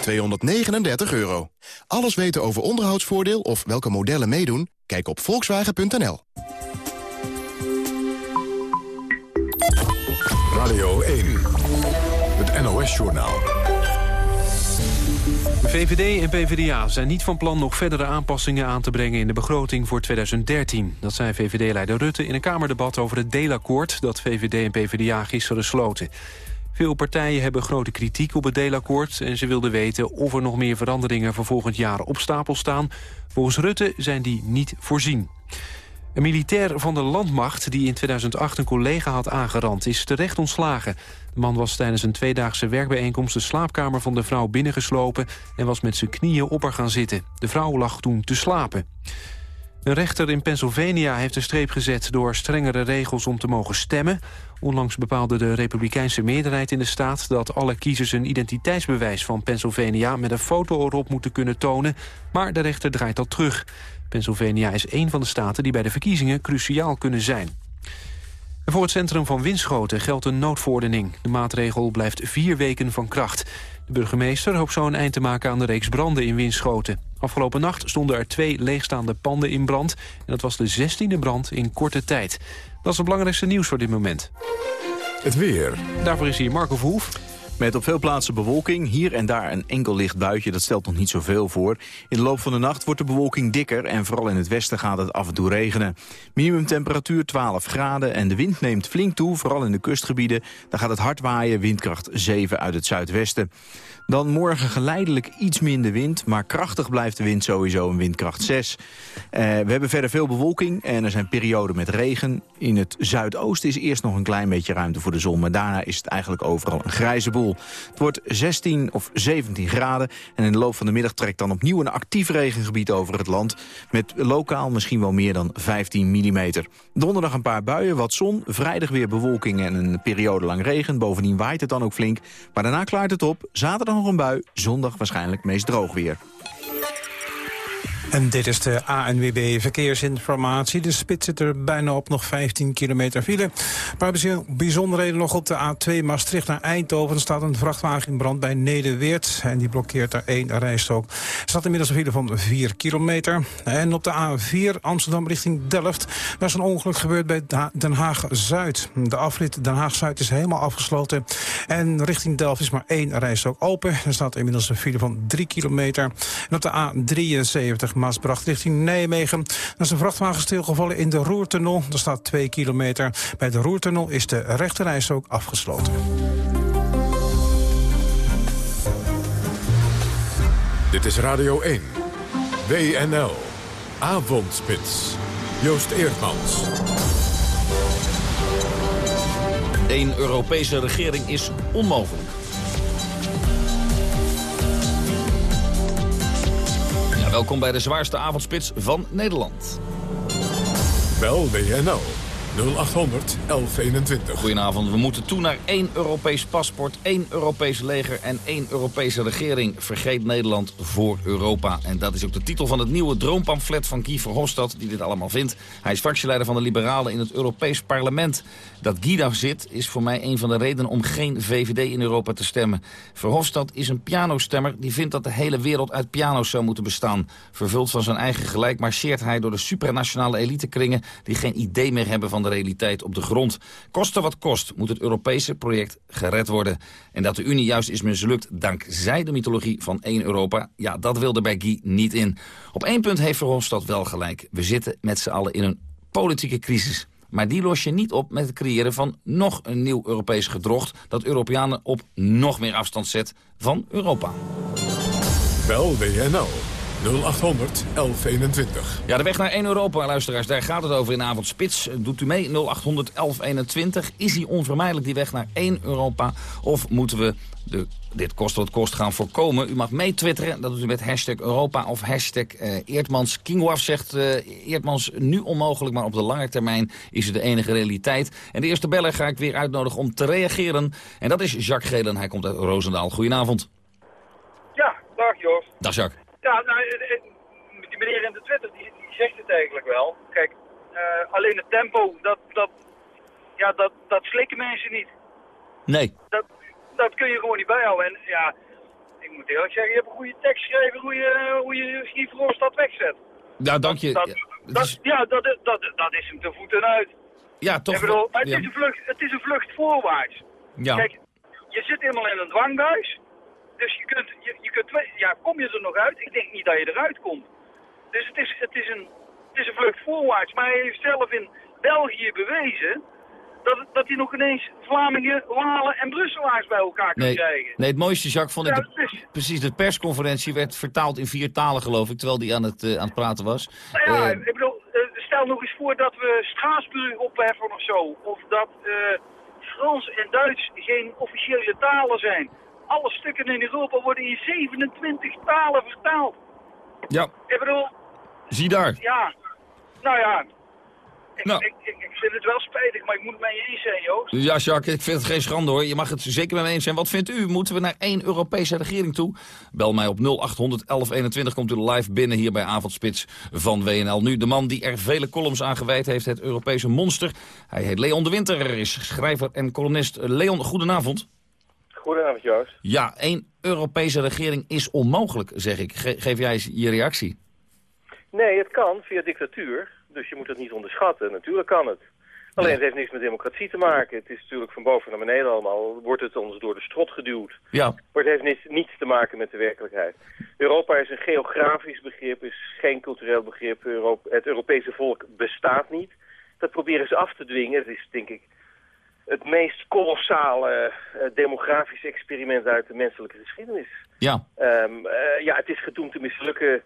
239 euro. Alles weten over onderhoudsvoordeel of welke modellen meedoen? Kijk op volkswagen.nl. Radio 1, het NOS-journaal. VVD en PvdA zijn niet van plan nog verdere aanpassingen aan te brengen in de begroting voor 2013. Dat zei VVD-leider Rutte in een Kamerdebat over het deelakkoord dat VVD en PvdA gisteren sloten. Veel partijen hebben grote kritiek op het deelakkoord en ze wilden weten of er nog meer veranderingen voor volgend jaar op stapel staan. Volgens Rutte zijn die niet voorzien. Een militair van de landmacht die in 2008 een collega had aangerand... is terecht ontslagen. De man was tijdens een tweedaagse werkbijeenkomst... de slaapkamer van de vrouw binnengeslopen... en was met zijn knieën op haar gaan zitten. De vrouw lag toen te slapen. Een rechter in Pennsylvania heeft een streep gezet... door strengere regels om te mogen stemmen. Onlangs bepaalde de republikeinse meerderheid in de staat... dat alle kiezers een identiteitsbewijs van Pennsylvania... met een foto erop moeten kunnen tonen. Maar de rechter draait dat terug. Pennsylvania is een van de staten die bij de verkiezingen cruciaal kunnen zijn. Voor het centrum van Winschoten geldt een noodverordening. De maatregel blijft vier weken van kracht. De burgemeester hoopt zo een eind te maken aan de reeks branden in Winschoten. Afgelopen nacht stonden er twee leegstaande panden in brand... en dat was de zestiende brand in korte tijd. Dat is het belangrijkste nieuws voor dit moment. Het weer. Daarvoor is hier Marco Verhoef. Met op veel plaatsen bewolking, hier en daar een enkel licht buitje, dat stelt nog niet zoveel voor. In de loop van de nacht wordt de bewolking dikker en vooral in het westen gaat het af en toe regenen. Minimumtemperatuur 12 graden en de wind neemt flink toe, vooral in de kustgebieden. Daar gaat het hard waaien, windkracht 7 uit het zuidwesten. Dan morgen geleidelijk iets minder wind, maar krachtig blijft de wind sowieso een windkracht 6. Uh, we hebben verder veel bewolking en er zijn perioden met regen. In het zuidoosten is eerst nog een klein beetje ruimte voor de zon, maar daarna is het eigenlijk overal een grijze boel. Het wordt 16 of 17 graden en in de loop van de middag trekt dan opnieuw een actief regengebied over het land. Met lokaal misschien wel meer dan 15 mm. Donderdag een paar buien, wat zon, vrijdag weer bewolking en een periode lang regen. Bovendien waait het dan ook flink, maar daarna klaart het op. Zaterdag nog een bui, zondag waarschijnlijk meest droog weer. En dit is de ANWB Verkeersinformatie. De spits zit er bijna op, nog 15 kilometer file. Een paar bijzonderheden nog op de A2 Maastricht naar Eindhoven. Staat een vrachtwagen in brand bij Nederweert. En die blokkeert daar één rijstrook. Er staat inmiddels een file van 4 kilometer. En op de A4 Amsterdam richting Delft. Daar is een ongeluk gebeurd bij Den Haag-Zuid. De afrit Den Haag-Zuid is helemaal afgesloten. En richting Delft is maar één rijstrook open. Er staat inmiddels een file van 3 kilometer. En op de A73 Maasbracht richting Nijmegen. Er is een vrachtwagen stilgevallen in de Roertunnel. Er staat 2 kilometer. Bij de Roertunnel is de rechterreis ook afgesloten. Dit is Radio 1. WNL. Avondspits. Joost Eerdmans. Een Europese regering is onmogelijk. Welkom bij de zwaarste avondspits van Nederland. Bel WNL 0800 1121. Goedenavond. We moeten toe naar één Europees paspoort, één Europees leger en één Europese regering. Vergeet Nederland voor Europa. En dat is ook de titel van het nieuwe droompamflet van Guy Verhofstadt, die dit allemaal vindt. Hij is fractieleider van de Liberalen in het Europees Parlement. Dat Guy zit is voor mij een van de redenen om geen VVD in Europa te stemmen. Verhofstadt is een pianostemmer die vindt dat de hele wereld uit piano's zou moeten bestaan. Vervuld van zijn eigen gelijk marcheert hij door de supranationale elitekringen die geen idee meer hebben van de realiteit op de grond. Koste wat kost moet het Europese project gered worden. En dat de Unie juist is mislukt dankzij de mythologie van één Europa... ja, dat wilde bij Guy niet in. Op één punt heeft Verhofstadt wel gelijk. We zitten met z'n allen in een politieke crisis. Maar die los je niet op met het creëren van nog een nieuw Europees gedrocht... dat Europeanen op nog meer afstand zet van Europa. Bel WNL 0800 1121. Ja, de weg naar 1 Europa, luisteraars, daar gaat het over in avondspits. Doet u mee, 0800 1121. Is die onvermijdelijk, die weg naar 1 Europa? Of moeten we de, dit kost wat kost gaan voorkomen? U mag mee twitteren, dat doet u met hashtag Europa of hashtag uh, Eertmans. Kingwaf zegt uh, Eertmans nu onmogelijk, maar op de lange termijn is het de enige realiteit. En de eerste beller ga ik weer uitnodigen om te reageren. En dat is Jacques Gelen, hij komt uit Roosendaal. Goedenavond. Ja, dag Joost. Dag Jacques. Ja, nou, die meneer in de Twitter, die, die zegt het eigenlijk wel. Kijk, uh, alleen het tempo, dat, dat, ja, dat, dat slikken mensen niet. Nee. Dat, dat kun je gewoon niet bijhouden. En ja, ik moet eerlijk zeggen, je hebt een goede tekst geschreven hoe je, hoe je Guy dat wegzet. Nou, dank je. Dat, dat, ja, dat, dat, dat is hem te voeten uit. Ja, toch. Ik bedoel, het, ja. is een vlucht, het is een vlucht voorwaarts. Ja. Kijk, je zit helemaal in een dwangbuis. Dus je kunt, je, je kunt, ja, kom je er nog uit? Ik denk niet dat je eruit komt. Dus het is, het is, een, het is een vlucht voorwaarts. Maar hij heeft zelf in België bewezen dat, dat hij nog ineens Vlamingen, Walen en Brusselaars bij elkaar kan nee, krijgen. Nee, het mooiste, Jacques, vond ik... Ja, de, is... Precies, de persconferentie werd vertaald in vier talen, geloof ik, terwijl die aan het, uh, aan het praten was. Nou ja, uh, ik bedoel, uh, stel nog eens voor dat we Straatsburg opheffen of zo. Of dat Frans en Duits geen officiële talen zijn alle stukken in Europa worden in 27 talen vertaald. Ja. Ik bedoel... Zie daar. Ja. Nou ja. Ik, nou. ik, ik, ik, vind het wel spijtig, maar ik moet het met je eens zijn, Joost. Ja, Jacques, ik vind het geen schande hoor. Je mag het zeker met me eens zijn. Wat vindt u? Moeten we naar één Europese regering toe? Bel mij op 0800 1121. Komt u live binnen hier bij Avondspits van WNL. Nu de man die er vele columns aan gewijd heeft, het Europese monster. Hij heet Leon de Winter, is schrijver en columnist. Leon, goedenavond. Goedenavond, Joost. Ja, één Europese regering is onmogelijk, zeg ik. Ge geef jij eens je reactie. Nee, het kan via dictatuur. Dus je moet het niet onderschatten. Natuurlijk kan het. Alleen het heeft niks met democratie te maken. Het is natuurlijk van boven naar beneden allemaal. Wordt het ons door de strot geduwd. Ja. Maar het heeft niets, niets te maken met de werkelijkheid. Europa is een geografisch begrip, is geen cultureel begrip. Europa, het Europese volk bestaat niet. Dat proberen ze af te dwingen. Het is denk ik het meest kolossale uh, demografisch experiment uit de menselijke geschiedenis. Ja. Um, uh, ja, het is gedoemd te mislukken,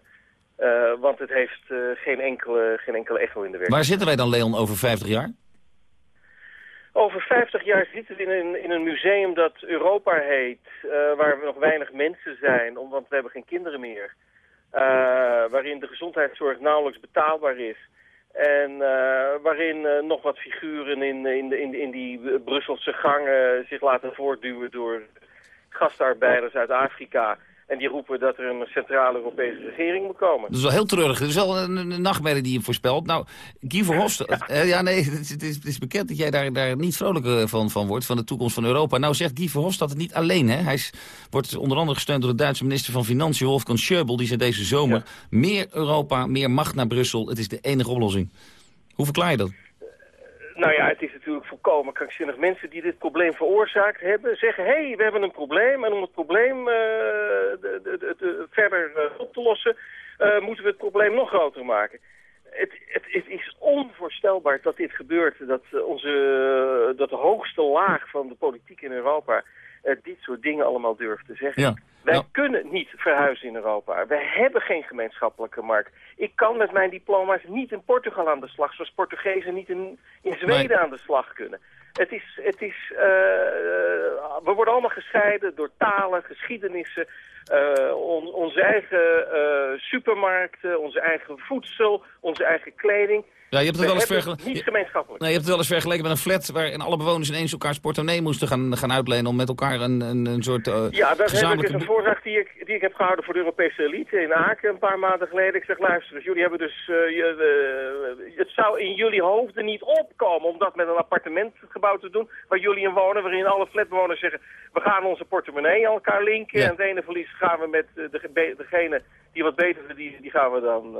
uh, want het heeft geen, enkele, geen enkele echo in de werking. Waar zitten wij dan, Leon, over 50 jaar? Over 50 jaar zitten we in een, in een museum dat Europa heet, waar nog weinig mensen zijn, want we hebben geen kinderen meer. waarin de gezondheidszorg nauwelijks betaalbaar is. En waarin nog wat figuren in, in, in, in die Brusselse gangen zich laten voortduwen door gastarbeiders uit Afrika. En die roepen dat er een centrale Europese regering moet komen. Dat is wel heel treurig. Dat is wel een, een nachtmerrie die je voorspelt. Nou, Guy Verhofstadt... Ja, uh, ja nee, het is, het, is, het is, bekend dat jij daar, daar niet vrolijk van, van wordt, van de toekomst van Europa. Nou zegt Guy Verhofstadt het niet alleen, hè. Hij is, wordt onder andere gesteund door de Duitse minister van Financiën, Wolfgang Schäuble. Die zei deze zomer, ja. meer Europa, meer macht naar Brussel. Het is de enige oplossing. Hoe verklaar je dat? Nou ja, het is natuurlijk volkomen krankzinnig. Mensen die dit probleem veroorzaakt hebben, zeggen... hé, hey, we hebben een probleem en om het probleem uh, de, de, de, verder uh, op te lossen... Uh, moeten we het probleem nog groter maken. Het, het, het, is onvoorstelbaar dat dit gebeurt. Dat, onze, dat de hoogste laag van de politiek in Europa... dit soort dingen allemaal durft te zeggen. Ja. Wij ja. kunnen niet verhuizen in Europa. We hebben geen gemeenschappelijke markt. Ik kan met mijn diploma's niet in Portugal aan de slag... zoals Portugezen niet in, in Zweden nee. aan de slag kunnen. Het is, het is, uh, we worden allemaal gescheiden door talen, geschiedenissen... Uh, on, onze eigen uh, supermarkten, onze eigen voedsel, onze eigen kleding... Ja, je hebt het wel eens vergeleken. Niet gemeenschappelijk. Nee, je hebt het wel eens vergeleken met een flat waarin alle bewoners ineens elkaars portemonnee moesten gaan, gaan uitlenen om met elkaar een, een, een soort uh, Ja, dat gezamenlijke... heb ik een voordracht die ik, die ik heb gehouden voor de Europese elite in Aken een paar maanden geleden. Ik zeg, luister, dus jullie hebben dus, uh, je, uh, het zou in jullie hoofden niet opkomen om dat met een appartementgebouw te doen waar jullie in wonen, waarin alle flatbewoners zeggen, we gaan onze portemonnee aan elkaar linken Ja. en het ene verlies gaan we met de, degene die wat beter verdient, die gaan we dan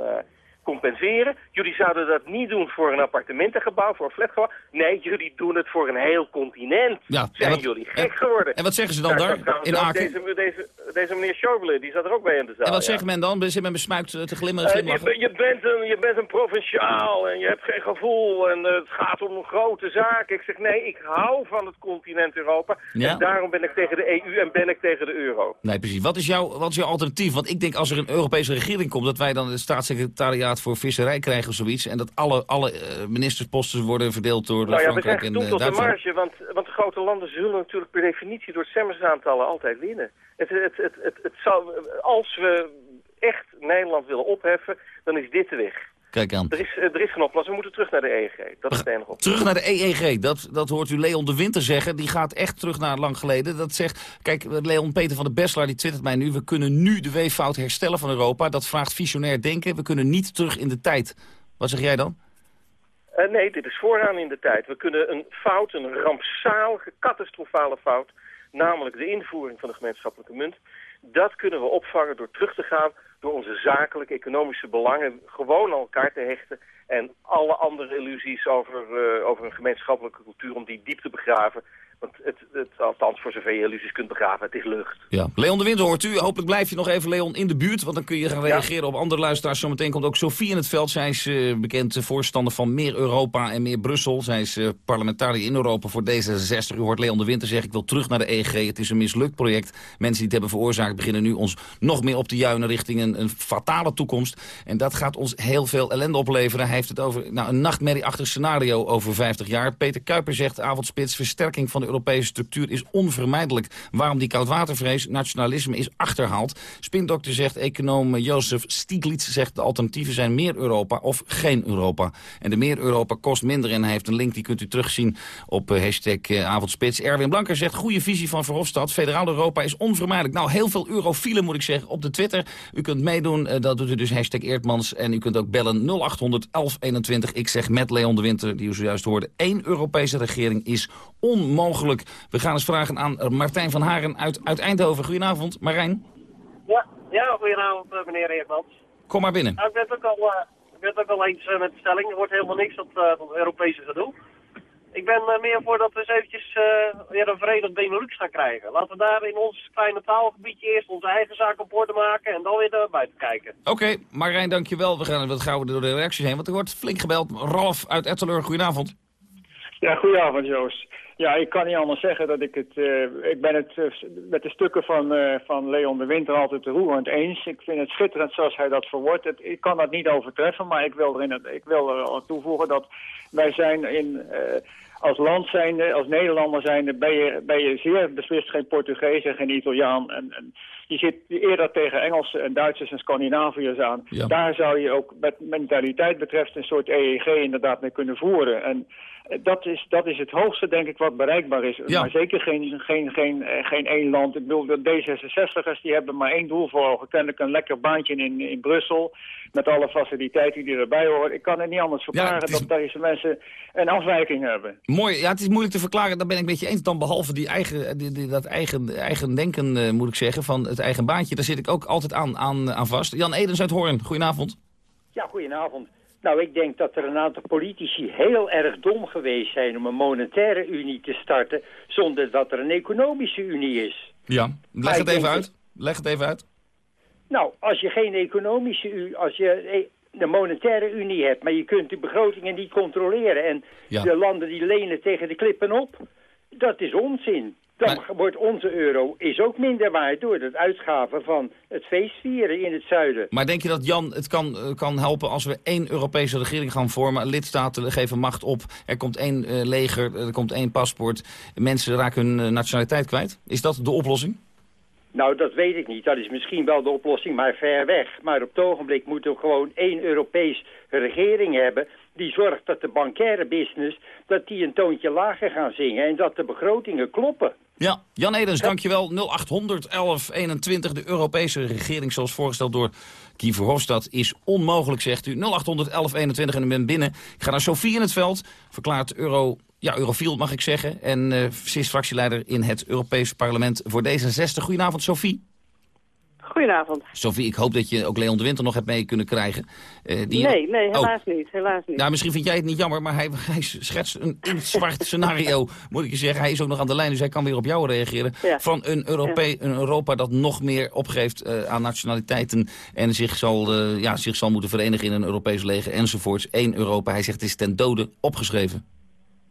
compenseren. Jullie zouden dat niet doen voor een appartementengebouw, voor een flatgebouw. Nee, jullie doen het voor een heel continent. Ja, Zijn wat, jullie gek geworden? En wat zeggen ze dan daar, in Aken? Deze, deze, deze meneer Schauble, die zat er ook bij in de zaal. En wat ja. zegt men dan? Zit men besmuikt eh, te glimmen, Uh, je, je, bent een, je bent een provinciaal en je hebt geen gevoel en uh, het gaat om een grote zaak. Ik zeg nee, ik hou van het continent Europa Ja. en daarom ben ik tegen de EU en ben ik tegen de euro. Nee, precies. Wat is, jouw, wat is jouw alternatief? Want ik denk als er een Europese regering komt... dat wij dan het staatssecretariaat voor visserij krijgen of zoiets... en dat alle, alle eh, ministersposten worden verdeeld door Nou ja, we Frankrijk zijn en eh, tot de Duitsland. marge, want, want de grote landen zullen natuurlijk per definitie door stemmensaantallen altijd winnen. Het, het, het, het, het zal, als we echt Nederland willen opheffen, dan is dit de weg. Kijk aan. Er is, er is geen oplossing. We moeten terug naar de EEG. Dat is het enige op. Terug naar de EEG, dat, dat hoort u Leon de Winter zeggen. Die gaat echt terug naar lang geleden. Dat zegt, kijk, Leon Peter van der Besselaar die twittert mij nu... we kunnen nu de weeffout herstellen van Europa. Dat vraagt visionair denken. We kunnen niet terug in de tijd. Wat zeg jij dan? Uh, nee, dit is vooraan in de tijd. We kunnen een fout, een rampzalige, catastrofale fout... namelijk de invoering van de gemeenschappelijke munt... dat kunnen we opvangen door terug te gaan... door onze zakelijke, economische belangen gewoon aan elkaar te hechten... en alle andere illusies over, uh, over een gemeenschappelijke cultuur... om die diep te begraven... Want het, het, althans, voor zover je illusies kunt begraven, het is lucht. Ja. Leon de Winter hoort u. Hopelijk blijf je nog even, Leon, in de buurt. Want dan kun je gaan reageren ja. op andere luisteraars. Zometeen komt ook Sofie in het veld. Zij is uh, bekend voorstander van meer Europa en meer Brussel. Zij is uh, parlementariër in Europa voor D66. U hoort Leon de Winter zeggen, ik wil terug naar de EG. Het is een mislukt project. Mensen die het hebben veroorzaakt beginnen nu ons nog meer op te juinen... richting een, een fatale toekomst. En dat gaat ons heel veel ellende opleveren. Hij heeft het over nou, een nachtmerrieachtig scenario over 50 jaar. Peter Kuiper zegt, avondspits, versterking van de Europese structuur is onvermijdelijk. Waarom die koudwatervrees, nationalisme is achterhaald. Spindokter zegt, econoom Jozef Stiglitz zegt... de alternatieven zijn meer Europa of geen Europa. En de meer Europa kost minder. En hij heeft een link, die kunt u terugzien op uh, hashtag uh, avondspits. Erwin Blanker zegt, goede visie van Verhofstadt. Federaal Europa is onvermijdelijk. Nou, heel veel eurofielen moet ik zeggen op de Twitter. U kunt meedoen, uh, dat doet u dus hashtag Eertmans. En u kunt ook bellen 0800 1121. Ik zeg met Leon de Winter, die u zojuist hoorde... één Europese regering is onmogelijk. We gaan eens vragen aan Martijn van Haren uit, uit Eindhoven. Goedenavond, Marijn. Ja, ja goedenavond meneer Eertmans. Kom maar binnen. Nou, ik ben het ook al, uh, ik ben het ook al eens uh, met de stelling. Er wordt helemaal niks tot, uh, tot Europese gedoe. Ik ben meer voor dat we eens eventjes weer een verenigd Benelux gaan krijgen. Laten we daar in ons kleine taalgebiedje eerst onze eigen zaak op orde maken en dan weer naar buiten kijken. Oké, okay, Marijn, dankjewel. We gaan wat gauw door de reacties heen, want er wordt flink gebeld. Ralf uit Etteleur, goedenavond. Ja, goedenavond Joost. Ja, ik kan niet anders zeggen dat ik het... Uh, ik ben het uh, met de stukken van, uh, van Leon de Winter altijd roerend eens. Ik vind het schitterend zoals hij dat verwoordt. Het, ik kan dat niet overtreffen, maar ik wil, erin het, ik wil er toevoegen dat wij zijn in... als land zijnde, als Nederlander zijnde, ben je, ben je zeer beslist geen Portugees en geen Italiaan. En, en je zit eerder tegen Engelsen en Duitsers en Scandinaviërs aan. Ja. Daar zou je ook wat mentaliteit betreft een soort EEG inderdaad mee kunnen voeren. En dat is, dat is het hoogste, denk ik, wat bereikbaar is. Ja. Maar zeker geen, geen, geen, geen één land. Ik bedoel, de D66'ers die hebben maar één doel voor ogen. Kennelijk een lekker baantje in, in Brussel. Met alle faciliteiten die erbij horen. Ik kan het niet anders verklaren ja, is... dat deze mensen een afwijking hebben. Mooi. Ja, het is moeilijk te verklaren. Dat ben ik met je eens. Dan behalve die eigen, die, die, dat eigen, eigen denken, uh, moet ik zeggen, van het eigen baantje. Daar zit ik ook altijd aan, aan, aan vast. Jan Edens uit Hoorn, goedenavond. Ja, goedenavond. Nou, ik denk dat er een aantal politici heel erg dom geweest zijn om een monetaire unie te starten, zonder dat er een economische unie is. Ja, leg het even uit. Leg het even uit. Nou, als je geen economische unie, als je de monetaire unie hebt, maar je kunt de begrotingen niet controleren en ja. de landen die lenen tegen de klippen op, dat is onzin. Dan maar... wordt onze euro is ook minder waard door het uitgaven van het feestvieren in het zuiden. Maar denk je dat Jan het kan, kan helpen als we één Europese regering gaan vormen? Lidstaten geven macht op, er komt één uh, leger, er komt één paspoort. Mensen raken hun uh, nationaliteit kwijt. Is dat de oplossing? Nou, dat weet ik niet. Dat is misschien wel de oplossing, maar ver weg. Maar op het ogenblik moeten we gewoon één Europees regering hebben... die zorgt dat de bankaire business dat die een toontje lager gaan zingen... en dat de begrotingen kloppen. Ja, Jan Edens, dankjewel. 0800 1121, de Europese regering zoals voorgesteld door Guy Verhofstadt... is onmogelijk, zegt u. 0800 1121 en u bent binnen. Ik ga naar Sofie in het veld, verklaart euro... Ja, Eurofiel mag ik zeggen. En uh, ze is fractieleider in het Europees Parlement voor D66. Goedenavond, Sophie. Goedenavond. Sophie, ik hoop dat je ook Leon de Winter nog hebt mee kunnen krijgen. Uh, die... Nee, nee, oh. helaas niet. Helaas niet. Nou, misschien vind jij het niet jammer, maar hij, hij schetst een, een zwart scenario, moet ik je zeggen. Hij is ook nog aan de lijn, dus hij kan weer op jou reageren. Van een, Europe een Europa dat nog meer opgeeft uh, aan nationaliteiten... en zich zal, uh, ja, zich zal moeten verenigen in een Europees leger enzovoorts. Eén Europa, hij zegt het is ten dode opgeschreven.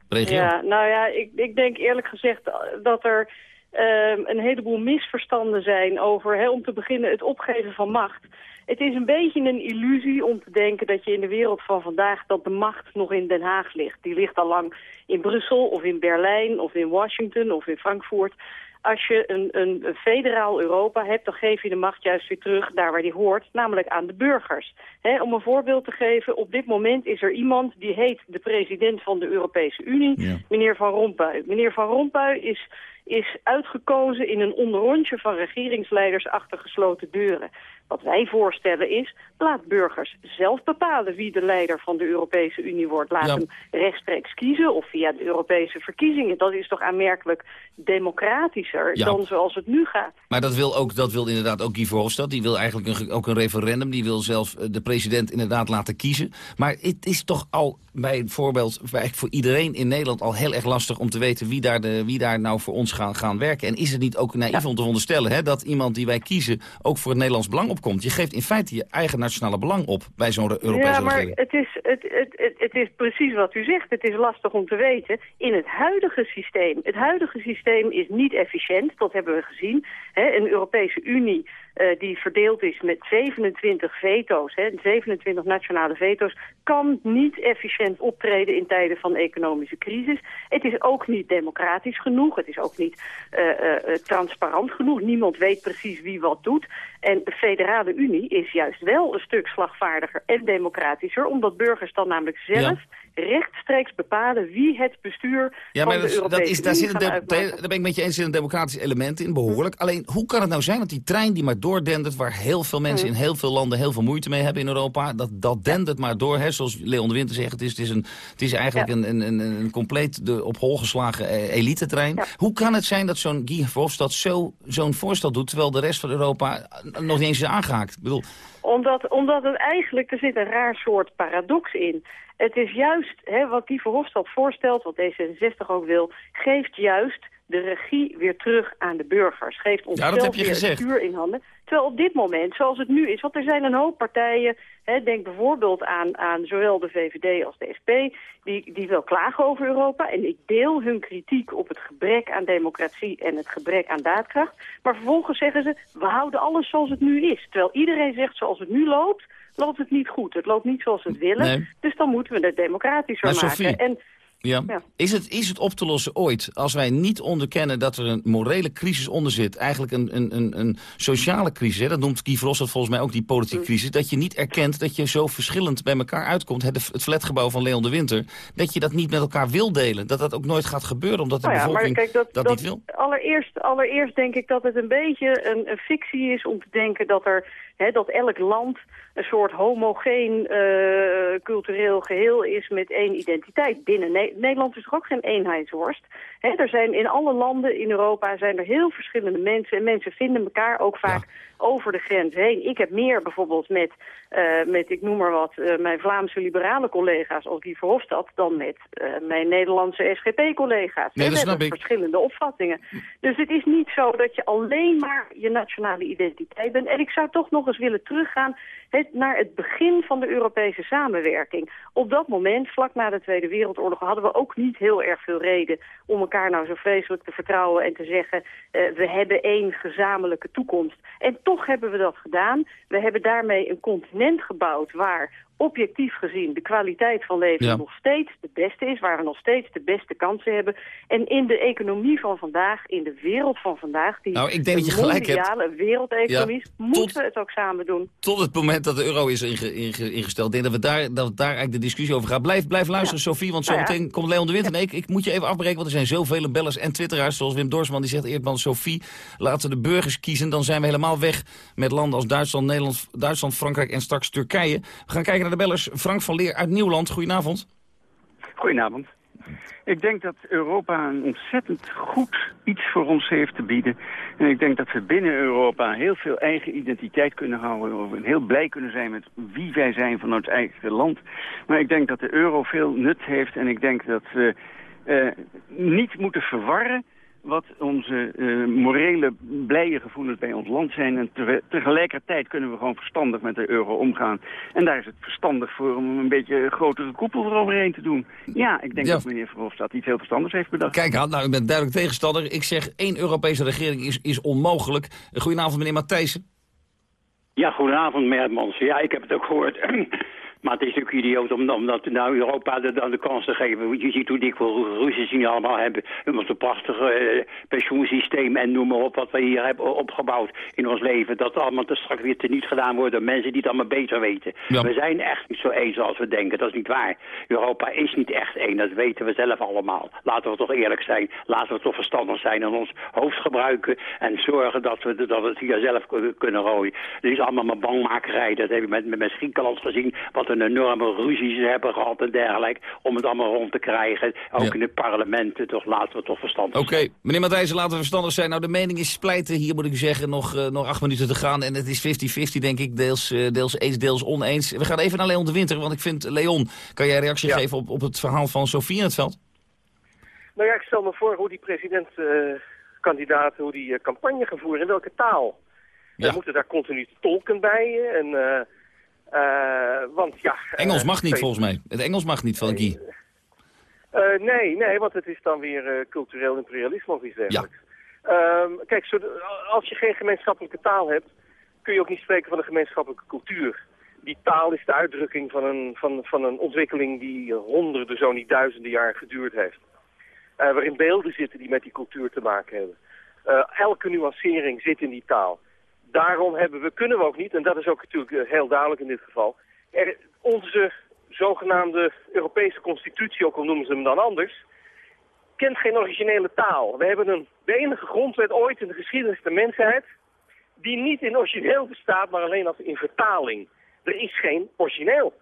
Reageer. Ja, nou ja, ik, ik denk eerlijk gezegd dat er uh, een heleboel misverstanden zijn over, om te beginnen, het opgeven van macht. Het is een beetje een illusie om te denken dat je in de wereld van vandaag... dat de macht nog in Den Haag ligt. Die ligt al lang in Brussel of in Berlijn of in Washington of in Frankfurt. Als je een, een, federaal Europa hebt, dan geef je de macht juist weer terug daar waar die hoort, namelijk aan de burgers. om een voorbeeld te geven, op dit moment is er iemand die heet de president van de Europese Unie, meneer Van Rompuy. Meneer Van Rompuy is is uitgekozen in een onderrondje van regeringsleiders achter gesloten deuren. Wat wij voorstellen is, laat burgers zelf bepalen wie de leider van de Europese Unie wordt. Laat hem rechtstreeks kiezen of via de Europese verkiezingen. Dat is toch aanmerkelijk democratischer dan zoals het nu gaat. Maar dat wil, ook, dat wil inderdaad ook Guy Verhofstadt. Die wil eigenlijk een, ook een referendum. Die wil zelf eh, de president inderdaad laten kiezen. Maar het is toch al bij het voorbeeld voor iedereen in Nederland al heel erg lastig om te weten wie daar, de, wie daar nou voor ons gaan, gaan werken. En is het niet ook naïef om te onderstellen hè, dat iemand die wij kiezen ook voor het Nederlands belang opkomt? Je geeft in feite je eigen nationale belang op bij zo'n Europese Ja, maar het is, het, het, het, het, is precies wat u zegt. Het is lastig om te weten. In het huidige systeem, het huidige systeem is niet efficiënt, dat hebben we gezien. Een Europese Unie uh, die verdeeld is met 27 veto's, hè, 27 nationale veto's, kan niet efficiënt optreden in tijden van economische crisis. Het is ook niet democratisch genoeg, het is ook niet uh, uh, transparant genoeg. Niemand weet precies wie wat doet. En de federale unie is juist wel een stuk slagvaardiger en democratischer, omdat burgers dan namelijk zelf rechtstreeks bepalen wie het bestuur ja, maar van de Europese dat is, daar, zit een daar ben ik met je eens in een democratisch element in, behoorlijk. Alleen, hoe kan het nou zijn dat die trein die maar doordendert... waar heel veel mensen in heel veel landen heel veel moeite mee hebben in Europa... dat, dat dendert maar door, hè, zoals Leon de Winter zegt... het is, het is, een, het is eigenlijk een, een, een, een, compleet de, op hol geslagen eh, elite-trein. Hoe kan het zijn dat zo'n Guy Verhofstadt zo'n voorstel doet... terwijl de rest van Europa nog niet eens is aangehaakt? Ik bedoel... Omdat, omdat het eigenlijk, er zit een raar soort paradox in. Het is juist hè, wat die Verhofstadt voorstelt, wat D66 ook wil, geeft juist de regie weer terug aan de burgers. Geeft ons ja, weer het stuur in handen. Terwijl op dit moment, zoals het nu is, want er zijn een hoop partijen... Hè, denk bijvoorbeeld aan, aan zowel de VVD als de SP... Die, die wel klagen over Europa. En ik deel hun kritiek op het gebrek aan democratie en het gebrek aan daadkracht. Maar vervolgens zeggen ze, we houden alles zoals het nu is. Terwijl iedereen zegt, zoals het nu loopt, loopt het niet goed. Het loopt niet zoals we het willen. Dus dan moeten we het democratischer maken. En ja. Is, het, is het op te lossen ooit, als wij niet onderkennen dat er een morele crisis onder zit, eigenlijk een, een, een, een sociale crisis, hè? dat noemt Guy Verhofstadt volgens mij ook die politieke mm. crisis, dat je niet erkent dat je zo verschillend bij elkaar uitkomt, het, het flatgebouw van Leon de Winter, dat je dat niet met elkaar wil delen, dat dat ook nooit gaat gebeuren, omdat de nou ja, bevolking kijk, dat, dat, niet wil? Allereerst, allereerst denk ik dat het een beetje een, een fictie is om te denken dat, er, hè, dat elk land een soort homogeen uh, cultureel geheel is met één identiteit. Binnen Nederland is toch ook geen eenheidsworst. He, er zijn in alle landen in Europa zijn er heel verschillende mensen. En mensen vinden elkaar ook vaak over de grens heen. Ik heb meer bijvoorbeeld met, uh, met ik noem maar wat, uh, mijn Vlaamse liberale collega's als die Verhofstadt... dan met uh, mijn Nederlandse SGP-collega's. Nee, hebben verschillende opvattingen. Dus het is niet zo dat je alleen maar je nationale identiteit bent. En ik zou toch nog eens willen teruggaan het, naar het begin van de Europese samenwerking. Op dat moment, vlak na de Tweede Wereldoorlog, hadden we ook niet heel erg veel reden om elkaar nou zo vreselijk te vertrouwen en te zeggen, uh, we hebben één gezamenlijke toekomst. En toch hebben we dat gedaan. We hebben daarmee een continent gebouwd waar objectief gezien de kwaliteit van leven nog steeds de beste is, waar we nog steeds de beste kansen hebben. En in de economie van vandaag, in de wereld van vandaag, die nou, ik denk dat je gelijk mondiale wereldeconomie, moeten we het ook samen doen. Tot het moment dat de euro is ingesteld. Ik denk dat we daar, dat daar eigenlijk de discussie over gaan. Blijf, blijf luisteren, ja. Sophie, want zometeen nou komt Leon de Winter. Nee, ik, ik, moet je even afbreken, want er zijn zoveel bellers en twitteraars, zoals Wim Dorsman, die zegt Eerdman, Sophie, laten de burgers kiezen, dan zijn we helemaal weg met landen als Duitsland, Nederland, Duitsland, Frankrijk en straks Turkije. We gaan kijken naar de bellers. Frank van Leer uit Nieuwland, goedenavond. Goedenavond. Ik denk dat Europa een ontzettend goed iets voor ons heeft te bieden. En ik denk dat we binnen Europa heel veel eigen identiteit kunnen houden. En heel blij kunnen zijn met wie wij zijn van ons eigen land. Maar ik denk dat de euro veel nut heeft. En ik denk dat we uh, niet moeten verwarren wat onze uh, morele blije gevoelens bij ons land zijn. En tegelijkertijd kunnen we gewoon verstandig met de euro omgaan. En daar is het verstandig voor om een beetje een grotere koepel eroverheen te doen. Ja, ik denk dat meneer Verhofstadt iets heel verstandigs heeft bedacht. Kijk, nou, ik ben duidelijk tegenstander. Ik zeg, één Europese regering is, is onmogelijk. Goedenavond, meneer Matthijssen. Ja, goedenavond, meneer Ja, ik heb het ook gehoord. Maar het is natuurlijk idioot om, om dat, nou Europa de, de, de kans te geven. Je ziet hoe dikwijls Russen die allemaal hebben. Met een prachtige uh, pensioensysteem en noem maar op wat we hier hebben opgebouwd in ons leven. Dat allemaal te straks weer teniet gedaan wordt door mensen die het allemaal beter weten. We zijn echt niet zo één zoals we denken. Dat is niet waar. Europa is niet echt één. Dat weten we zelf allemaal. Laten we toch eerlijk zijn. Laten we toch verstandig zijn en ons hoofd gebruiken. En zorgen dat we, dat we het hier zelf kunnen rooien. Het is allemaal maar bangmakerij. Dat heb je met, met, met Griekenland gezien. Wat een enorme ruzies hebben gehad en dergelijke... om het allemaal rond te krijgen. Ook in het parlement, toch laten we toch verstandig Oké, meneer Matthijssen, laten we verstandig zijn. Nou, de mening is splijten. Hier moet ik u zeggen, nog, uh, nog acht minuten te gaan. En het is 50-50, denk ik. Deels, uh, deels eens, deels oneens. We gaan even naar Leon de Winter, want ik vind... Leon, kan jij reactie ja. geven op, op het verhaal van Sofie in het veld? Nou ja, ik stel me voor hoe die presidentkandidaat, uh, hoe die campagne gaan voeren, in welke taal. Ja. We moeten daar continu tolken bij en... Uh, want ja... Engels mag niet volgens mij. Het Engels mag niet van Guy. Uh, nee, nee, want het is dan weer cultureel imperialisme of iets dergelijks. Ja. Um, kijk, als je geen gemeenschappelijke taal hebt, kun je ook niet spreken van een gemeenschappelijke cultuur. Die taal is de uitdrukking van een, van, van een ontwikkeling die honderden, zo niet duizenden jaar geduurd heeft. waarin beelden zitten die met die cultuur te maken hebben. elke nuancering zit in die taal daarom hebben we, kunnen we ook niet, en dat is ook natuurlijk eh, heel duidelijk in dit geval, er, onze zogenaamde Europese constitutie, ook al noemen ze hem dan anders, kent geen originele taal. We hebben een, de enige grondwet ooit in de geschiedenis der mensheid die niet in origineel bestaat, maar alleen als in vertaling. Er is geen origineel.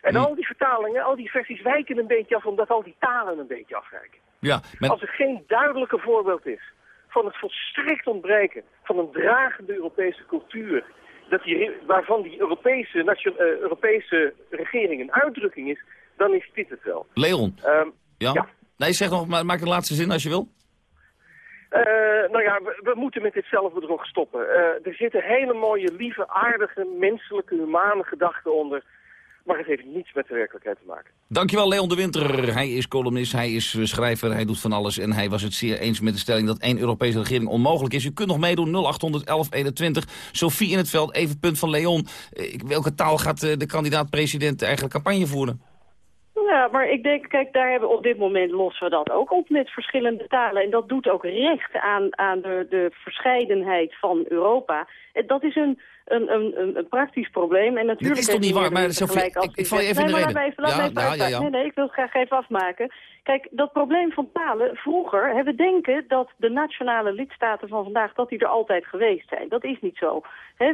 En hm. al die vertalingen, al die versies wijken een beetje af, omdat al die talen een beetje afwijken. Ja, Als er geen duidelijke voorbeeld is van het volstrekt ontbreken van een dragende Europese cultuur... Dat die, waarvan die Europese, uh, Europese regering een uitdrukking is, dan is dit het wel. Leon, um, ja? ja? Nee, zeg nog, maar maak een laatste zin als je wil. Uh, nou ja, we, we, moeten met dit zelfbedrog stoppen. Uh, er zitten hele mooie, lieve, aardige, menselijke, humane gedachten onder maar het heeft niets met de werkelijkheid te maken. Dankjewel Leon de Winter. Hij is columnist, hij is eh, schrijver, hij doet van alles... en hij was het zeer eens met de stelling dat één Europese regering onmogelijk is. U kunt nog meedoen, 081121. Sophie in het veld, even punt van Leon. Eh, welke taal gaat eh, de kandidaat-president eigenlijk campagne voeren? Ja, maar ik denk, kijk, daar hebben op dit moment lossen we dat ook op met verschillende talen. En dat doet ook recht aan, aan de, de verscheidenheid van Europa. En dat is een een, een, een, praktisch probleem. En natuurlijk dat is toch niet waar, maar Sophie, ik, ik val je even nee, in de reden. Even, laat ja, ja, ja, Nee, nee, ik wil het graag even afmaken. Kijk, dat probleem van talen, vroeger hebben we denken dat de nationale lidstaten van vandaag, dat die er altijd geweest zijn. Dat is niet zo. He,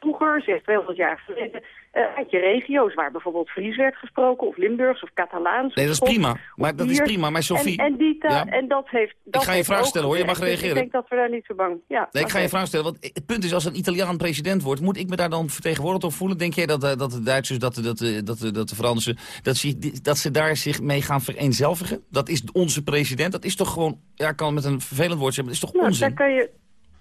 vroeger, zeg 200 jaar geleden, uh, had je regio's waar bijvoorbeeld Fries werd gesproken, of Limburgs of Catalaans. Nee, dat is prima. Maar dat is prima, maar Sophie... En, en, die ja. en dat heeft... Dat ik ga je vraag stellen hoor, je mag reageren. ik denk dat we daar niet zo bang... Ja, nee, ik ga je vraag stellen, want het punt is als een Italiaan president wordt, moet ik me daar dan vertegenwoordigd op voelen? Denk jij dat, uh, dat de Duitsers, dat, dat, dat, dat de Fransen, dat ze, dat ze daar zich mee gaan vereenzelvigen? Dat is onze president, dat is toch gewoon, ja, ik kan met een vervelend woord zeggen, maar dat is toch nou, onzin? Daar kan je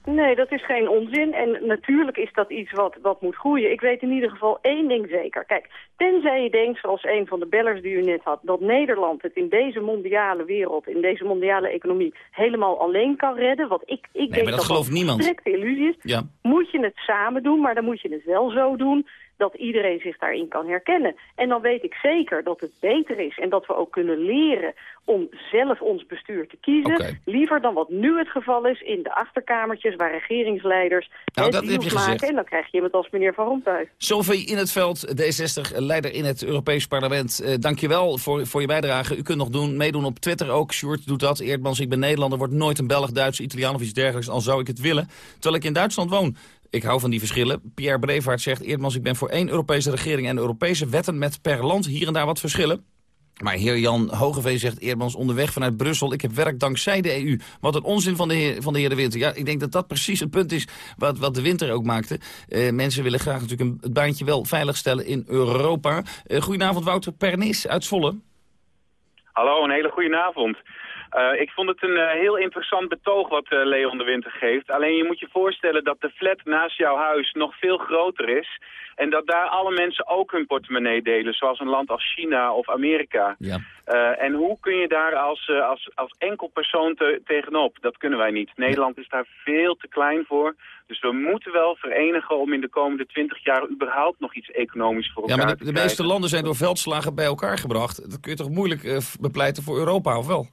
Nee, dat is geen onzin. En natuurlijk is dat iets wat, wat moet groeien. Ik weet in ieder geval één ding zeker. Kijk, tenzij je denkt, zoals een van de bellers die u net had... dat Nederland het in deze mondiale wereld, in deze mondiale economie... helemaal alleen kan redden, wat ik, ik nee, denk maar dat, dat gelooft dat niemand. een directe illusie is... Ja. moet je het samen doen, maar dan moet je het wel zo doen dat iedereen zich daarin kan herkennen. En dan weet ik zeker dat het beter is en dat we ook kunnen leren om zelf ons bestuur te kiezen. Liever dan wat nu het geval is in de achterkamertjes waar regeringsleiders nou, dat heb je maken. En dan krijg je iemand als meneer Van Rompuy. Sophie in het veld, D60, leider in het Europees Parlement. Uh, dankjewel voor, voor je bijdrage. U kunt nog doen, meedoen op Twitter ook. Sjoerd doet dat. Eerdmans, ik ben Nederlander, wordt nooit een Belg, Duits, Italiaan of iets dergelijks. Al zou ik het willen. Terwijl ik in Duitsland woon. Ik hou van die verschillen. Pierre Brevaart zegt, Eerdmans, ik ben voor één Europese regering en Europese wetten met per land hier en daar wat verschillen. Maar heer Jan Hogeveen zegt Eerdmans onderweg vanuit Brussel. Ik heb werk dankzij de EU. Wat een onzin van de heer, van de, heer de Winter. Ja, ik denk dat dat precies het punt is wat, wat de Winter ook maakte. Uh, mensen willen graag natuurlijk een, het baantje wel veiligstellen in Europa. Uh, goedenavond Wouter Pernis uit Zwolle. Hallo, een hele goede avond. Uh, ik vond het een uh, heel interessant betoog wat uh, Leon de Winter geeft. Alleen je moet je voorstellen dat de flat naast jouw huis nog veel groter is. En dat daar alle mensen ook hun portemonnee delen, zoals een land als China of Amerika. Ja. en hoe kun je daar als, als, als enkel persoon te, tegenop? Dat kunnen wij niet. Nederland is daar veel te klein voor. Dus we moeten wel verenigen om in de komende twintig jaar überhaupt nog iets economisch voor elkaar ja, maar de, de meeste landen zijn door veldslagen bij elkaar gebracht. Dat kun je toch moeilijk bepleiten voor Europa, of wel?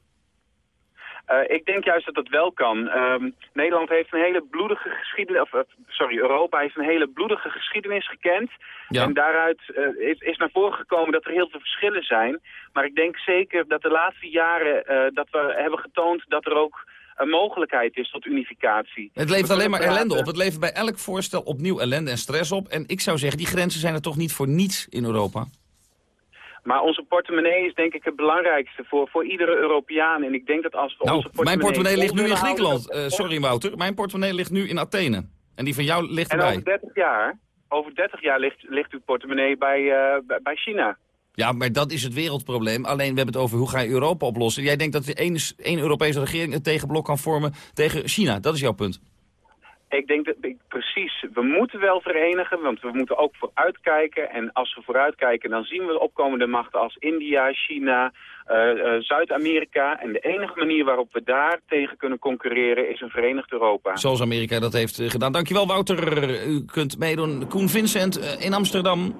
Uh, ik denk juist dat dat wel kan. Um, Nederland heeft een hele bloedige geschiedenis, of uh, sorry, Europa heeft een hele bloedige geschiedenis gekend. Ja. En daaruit uh, is, is, naar voren gekomen dat er heel veel verschillen zijn. Maar ik denk zeker dat de laatste jaren dat we hebben getoond dat er ook een mogelijkheid is tot unificatie. Het levert alleen maar ellende op. Het levert bij elk voorstel opnieuw ellende en stress op. En ik zou zeggen, die grenzen zijn er toch niet voor niets in Europa? Maar onze portemonnee is denk ik het belangrijkste voor, voor iedere Europeaan. En ik denk dat als we nou, onze portemonnee... mijn portemonnee ligt nu in Griekenland. Uh, sorry Wouter, mijn portemonnee ligt nu in Athene. En die van jou ligt erbij. En over 30 jaar, over 30 jaar ligt, ligt uw portemonnee bij, uh, bij China. Ja, maar dat is het wereldprobleem. Alleen we hebben het over hoe ga je Europa oplossen. Jij denkt dat één, één Europese regering een tegenblok kan vormen tegen China. Dat is jouw punt. Ik denk dat precies, we moeten wel verenigen, want we moeten ook vooruitkijken. En als we vooruitkijken, dan zien we opkomende machten als India, China, uh, uh, Zuid-Amerika. En de enige manier waarop we daar tegen kunnen concurreren is een verenigd Europa. Zoals Amerika dat heeft uh, gedaan. Dankjewel Wouter. U kunt meedoen. Koen Vincent in Amsterdam.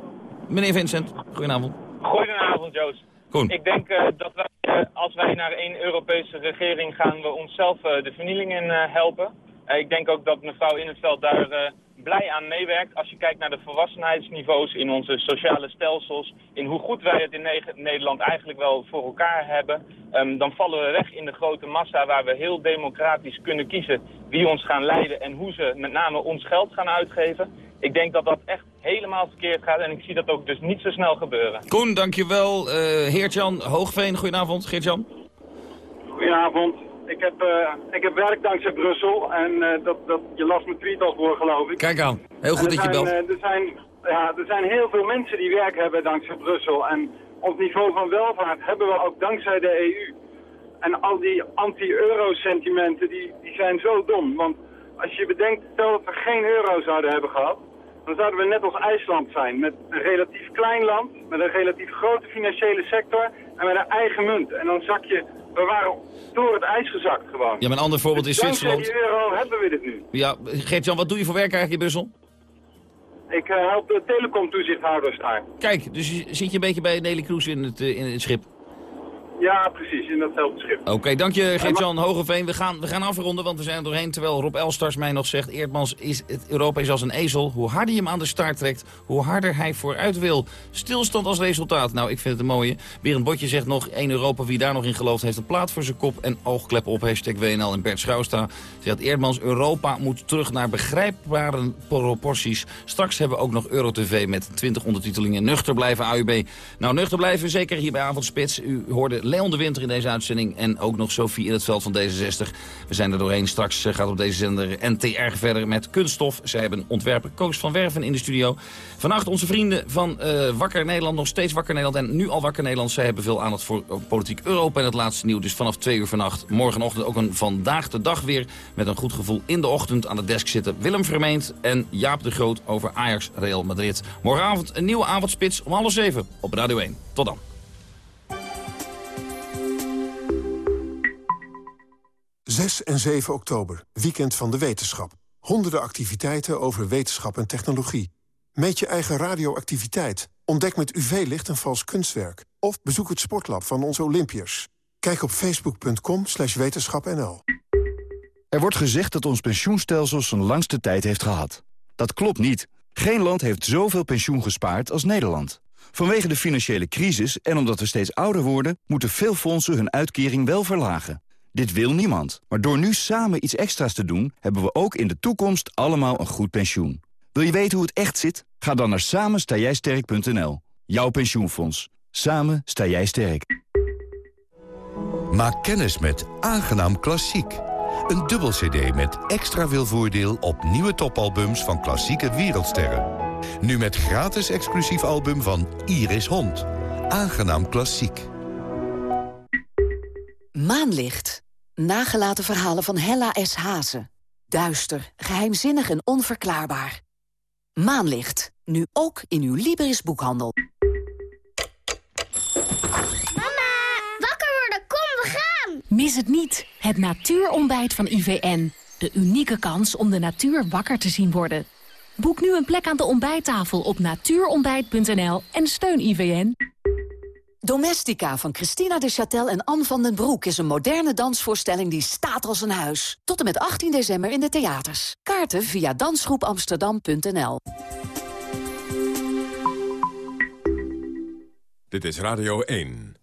Meneer Vincent, goedenavond. Goedenavond Joost. Koen. Ik denk dat wij, als wij naar één Europese regering gaan, we onszelf de vernieling in helpen. Eh, ik denk ook dat mevrouw In het Veld daar uh, blij aan meewerkt. Als je kijkt naar de volwassenheidsniveaus in onze sociale stelsels, in hoe goed wij het in ne Nederland eigenlijk wel voor elkaar hebben, um, dan vallen we weg in de grote massa waar we heel democratisch kunnen kiezen wie ons gaan leiden en hoe ze met name ons geld gaan uitgeven. Ik denk dat dat echt helemaal verkeerd gaat en ik zie dat ook dus niet zo snel gebeuren. Koen, dankjewel. Uh, Heert-Jan Hoogveen, goedenavond. Geert-Jan. Goedenavond. Ik heb, uh, ik heb werk dankzij Brussel en uh, dat, dat, je las mijn tweet al voor, geloof ik. Kijk aan, heel goed dat je belt. Uh, er, zijn, ja, er zijn heel veel mensen die werk hebben dankzij Brussel. En op niveau van welvaart hebben we ook dankzij de EU. En al die anti-euro-sentimenten, die, die zijn zo dom. Want als je bedenkt, stel dat we geen euro zouden hebben gehad... dan zouden we net als IJsland zijn. Met een relatief klein land, met een relatief grote financiële sector... en met een eigen munt. En dan zak je we waren door het ijs gezakt gewoon. Ja, maar een ander voorbeeld is Zwitserland. Dankzij die euro hebben we dit nu. Ja, Gert-Jan, wat doe je voor werk eigenlijk in Brussel? Ik uh, help de telecomtoezichthouders daar. Kijk, dus zit je een beetje bij Nelly Kroes in het, uh, in het schip? Ja, precies, in datzelfde schip. Oké, okay, dank je Geert-Jan Hogeveen. We gaan, we gaan afronden, want we zijn er doorheen. Terwijl Rob Elstars mij nog zegt, Eerdmans, is het, Europa is als een ezel. Hoe harder je hem aan de staart trekt, hoe harder hij vooruit wil. Stilstand als resultaat. Nou, ik vind het een mooie. Berend Botje zegt nog, 1 Europa, wie daar nog in gelooft, heeft een plaat voor zijn kop. En oogklep op, hashtag WNL en Bert Schouwsta. Zegt Eerdmans, Europa moet terug naar begrijpbare proporties. Straks hebben we ook nog Eurotv met 20 ondertitelingen. Nuchter blijven, AUB. Nou, nuchter blijven, zeker hier bij Avondspits. U hoorde Leon de Winter in deze uitzending. En ook nog Sophie in het veld van D66. We zijn er doorheen. Straks eh, gaat op deze zender NTR verder met kunststof. Zij hebben ontwerper Koos van Werven in de studio. Vannacht onze vrienden van uh, Wakker Nederland, nog steeds Wakker Nederland en nu al Wakker Nederland. Zij hebben veel aandacht voor politiek Europa en het laatste nieuws. Dus vanaf twee uur vannacht, morgenochtend ook een Vandaag de Dag weer. Met een goed gevoel in de ochtend aan de desk zitten Willem Vermeend en Jaap de Groot over Ajax Real Madrid. Morgenavond een nieuwe avondspits om half zeven op Radio 1. Tot dan. 6 en 7 oktober, weekend van de wetenschap. Honderden activiteiten over wetenschap en technologie. Meet je eigen radioactiviteit. Ontdek met UV-licht een vals kunstwerk. Of bezoek het sportlab van onze Olympiërs. Kijk op facebook.com wetenschapnl. Er wordt gezegd dat ons pensioenstelsel zijn langste tijd heeft gehad. Dat klopt niet. Geen land heeft zoveel pensioen gespaard als Nederland. Vanwege de financiële crisis en omdat we steeds ouder worden... moeten veel fondsen hun uitkering wel verlagen. Dit wil niemand. Maar door nu samen iets extra's te doen... hebben we ook in de toekomst allemaal een goed pensioen. Wil je weten hoe het echt zit? Ga dan naar samenstaaijsterk.nl. Jouw pensioenfonds. Samen sta jij sterk. Maak kennis met Aangenaam Klassiek. Een dubbel cd met extra veel voordeel op nieuwe topalbums van klassieke wereldsterren. Nu met gratis exclusief album van Iris Hond. Aangenaam Klassiek. Maanlicht. Nagelaten verhalen van Hella S. Hazen. Duister, geheimzinnig en onverklaarbaar. Maanlicht. Nu ook in uw Libris boekhandel. Mama, wakker worden, kom, we gaan! Mis het niet, het natuurontbijt van IVN. De unieke kans om de natuur wakker te zien worden. Boek nu een plek aan de ontbijttafel op natuurontbijt.nl en steun IVN. Domestica van Christina de Châtel en Anne van den Broek... is een moderne dansvoorstelling die staat als een huis. Tot en met 18 december in de theaters. Kaarten via dansgroepamsterdam.nl. Dit is Radio 1.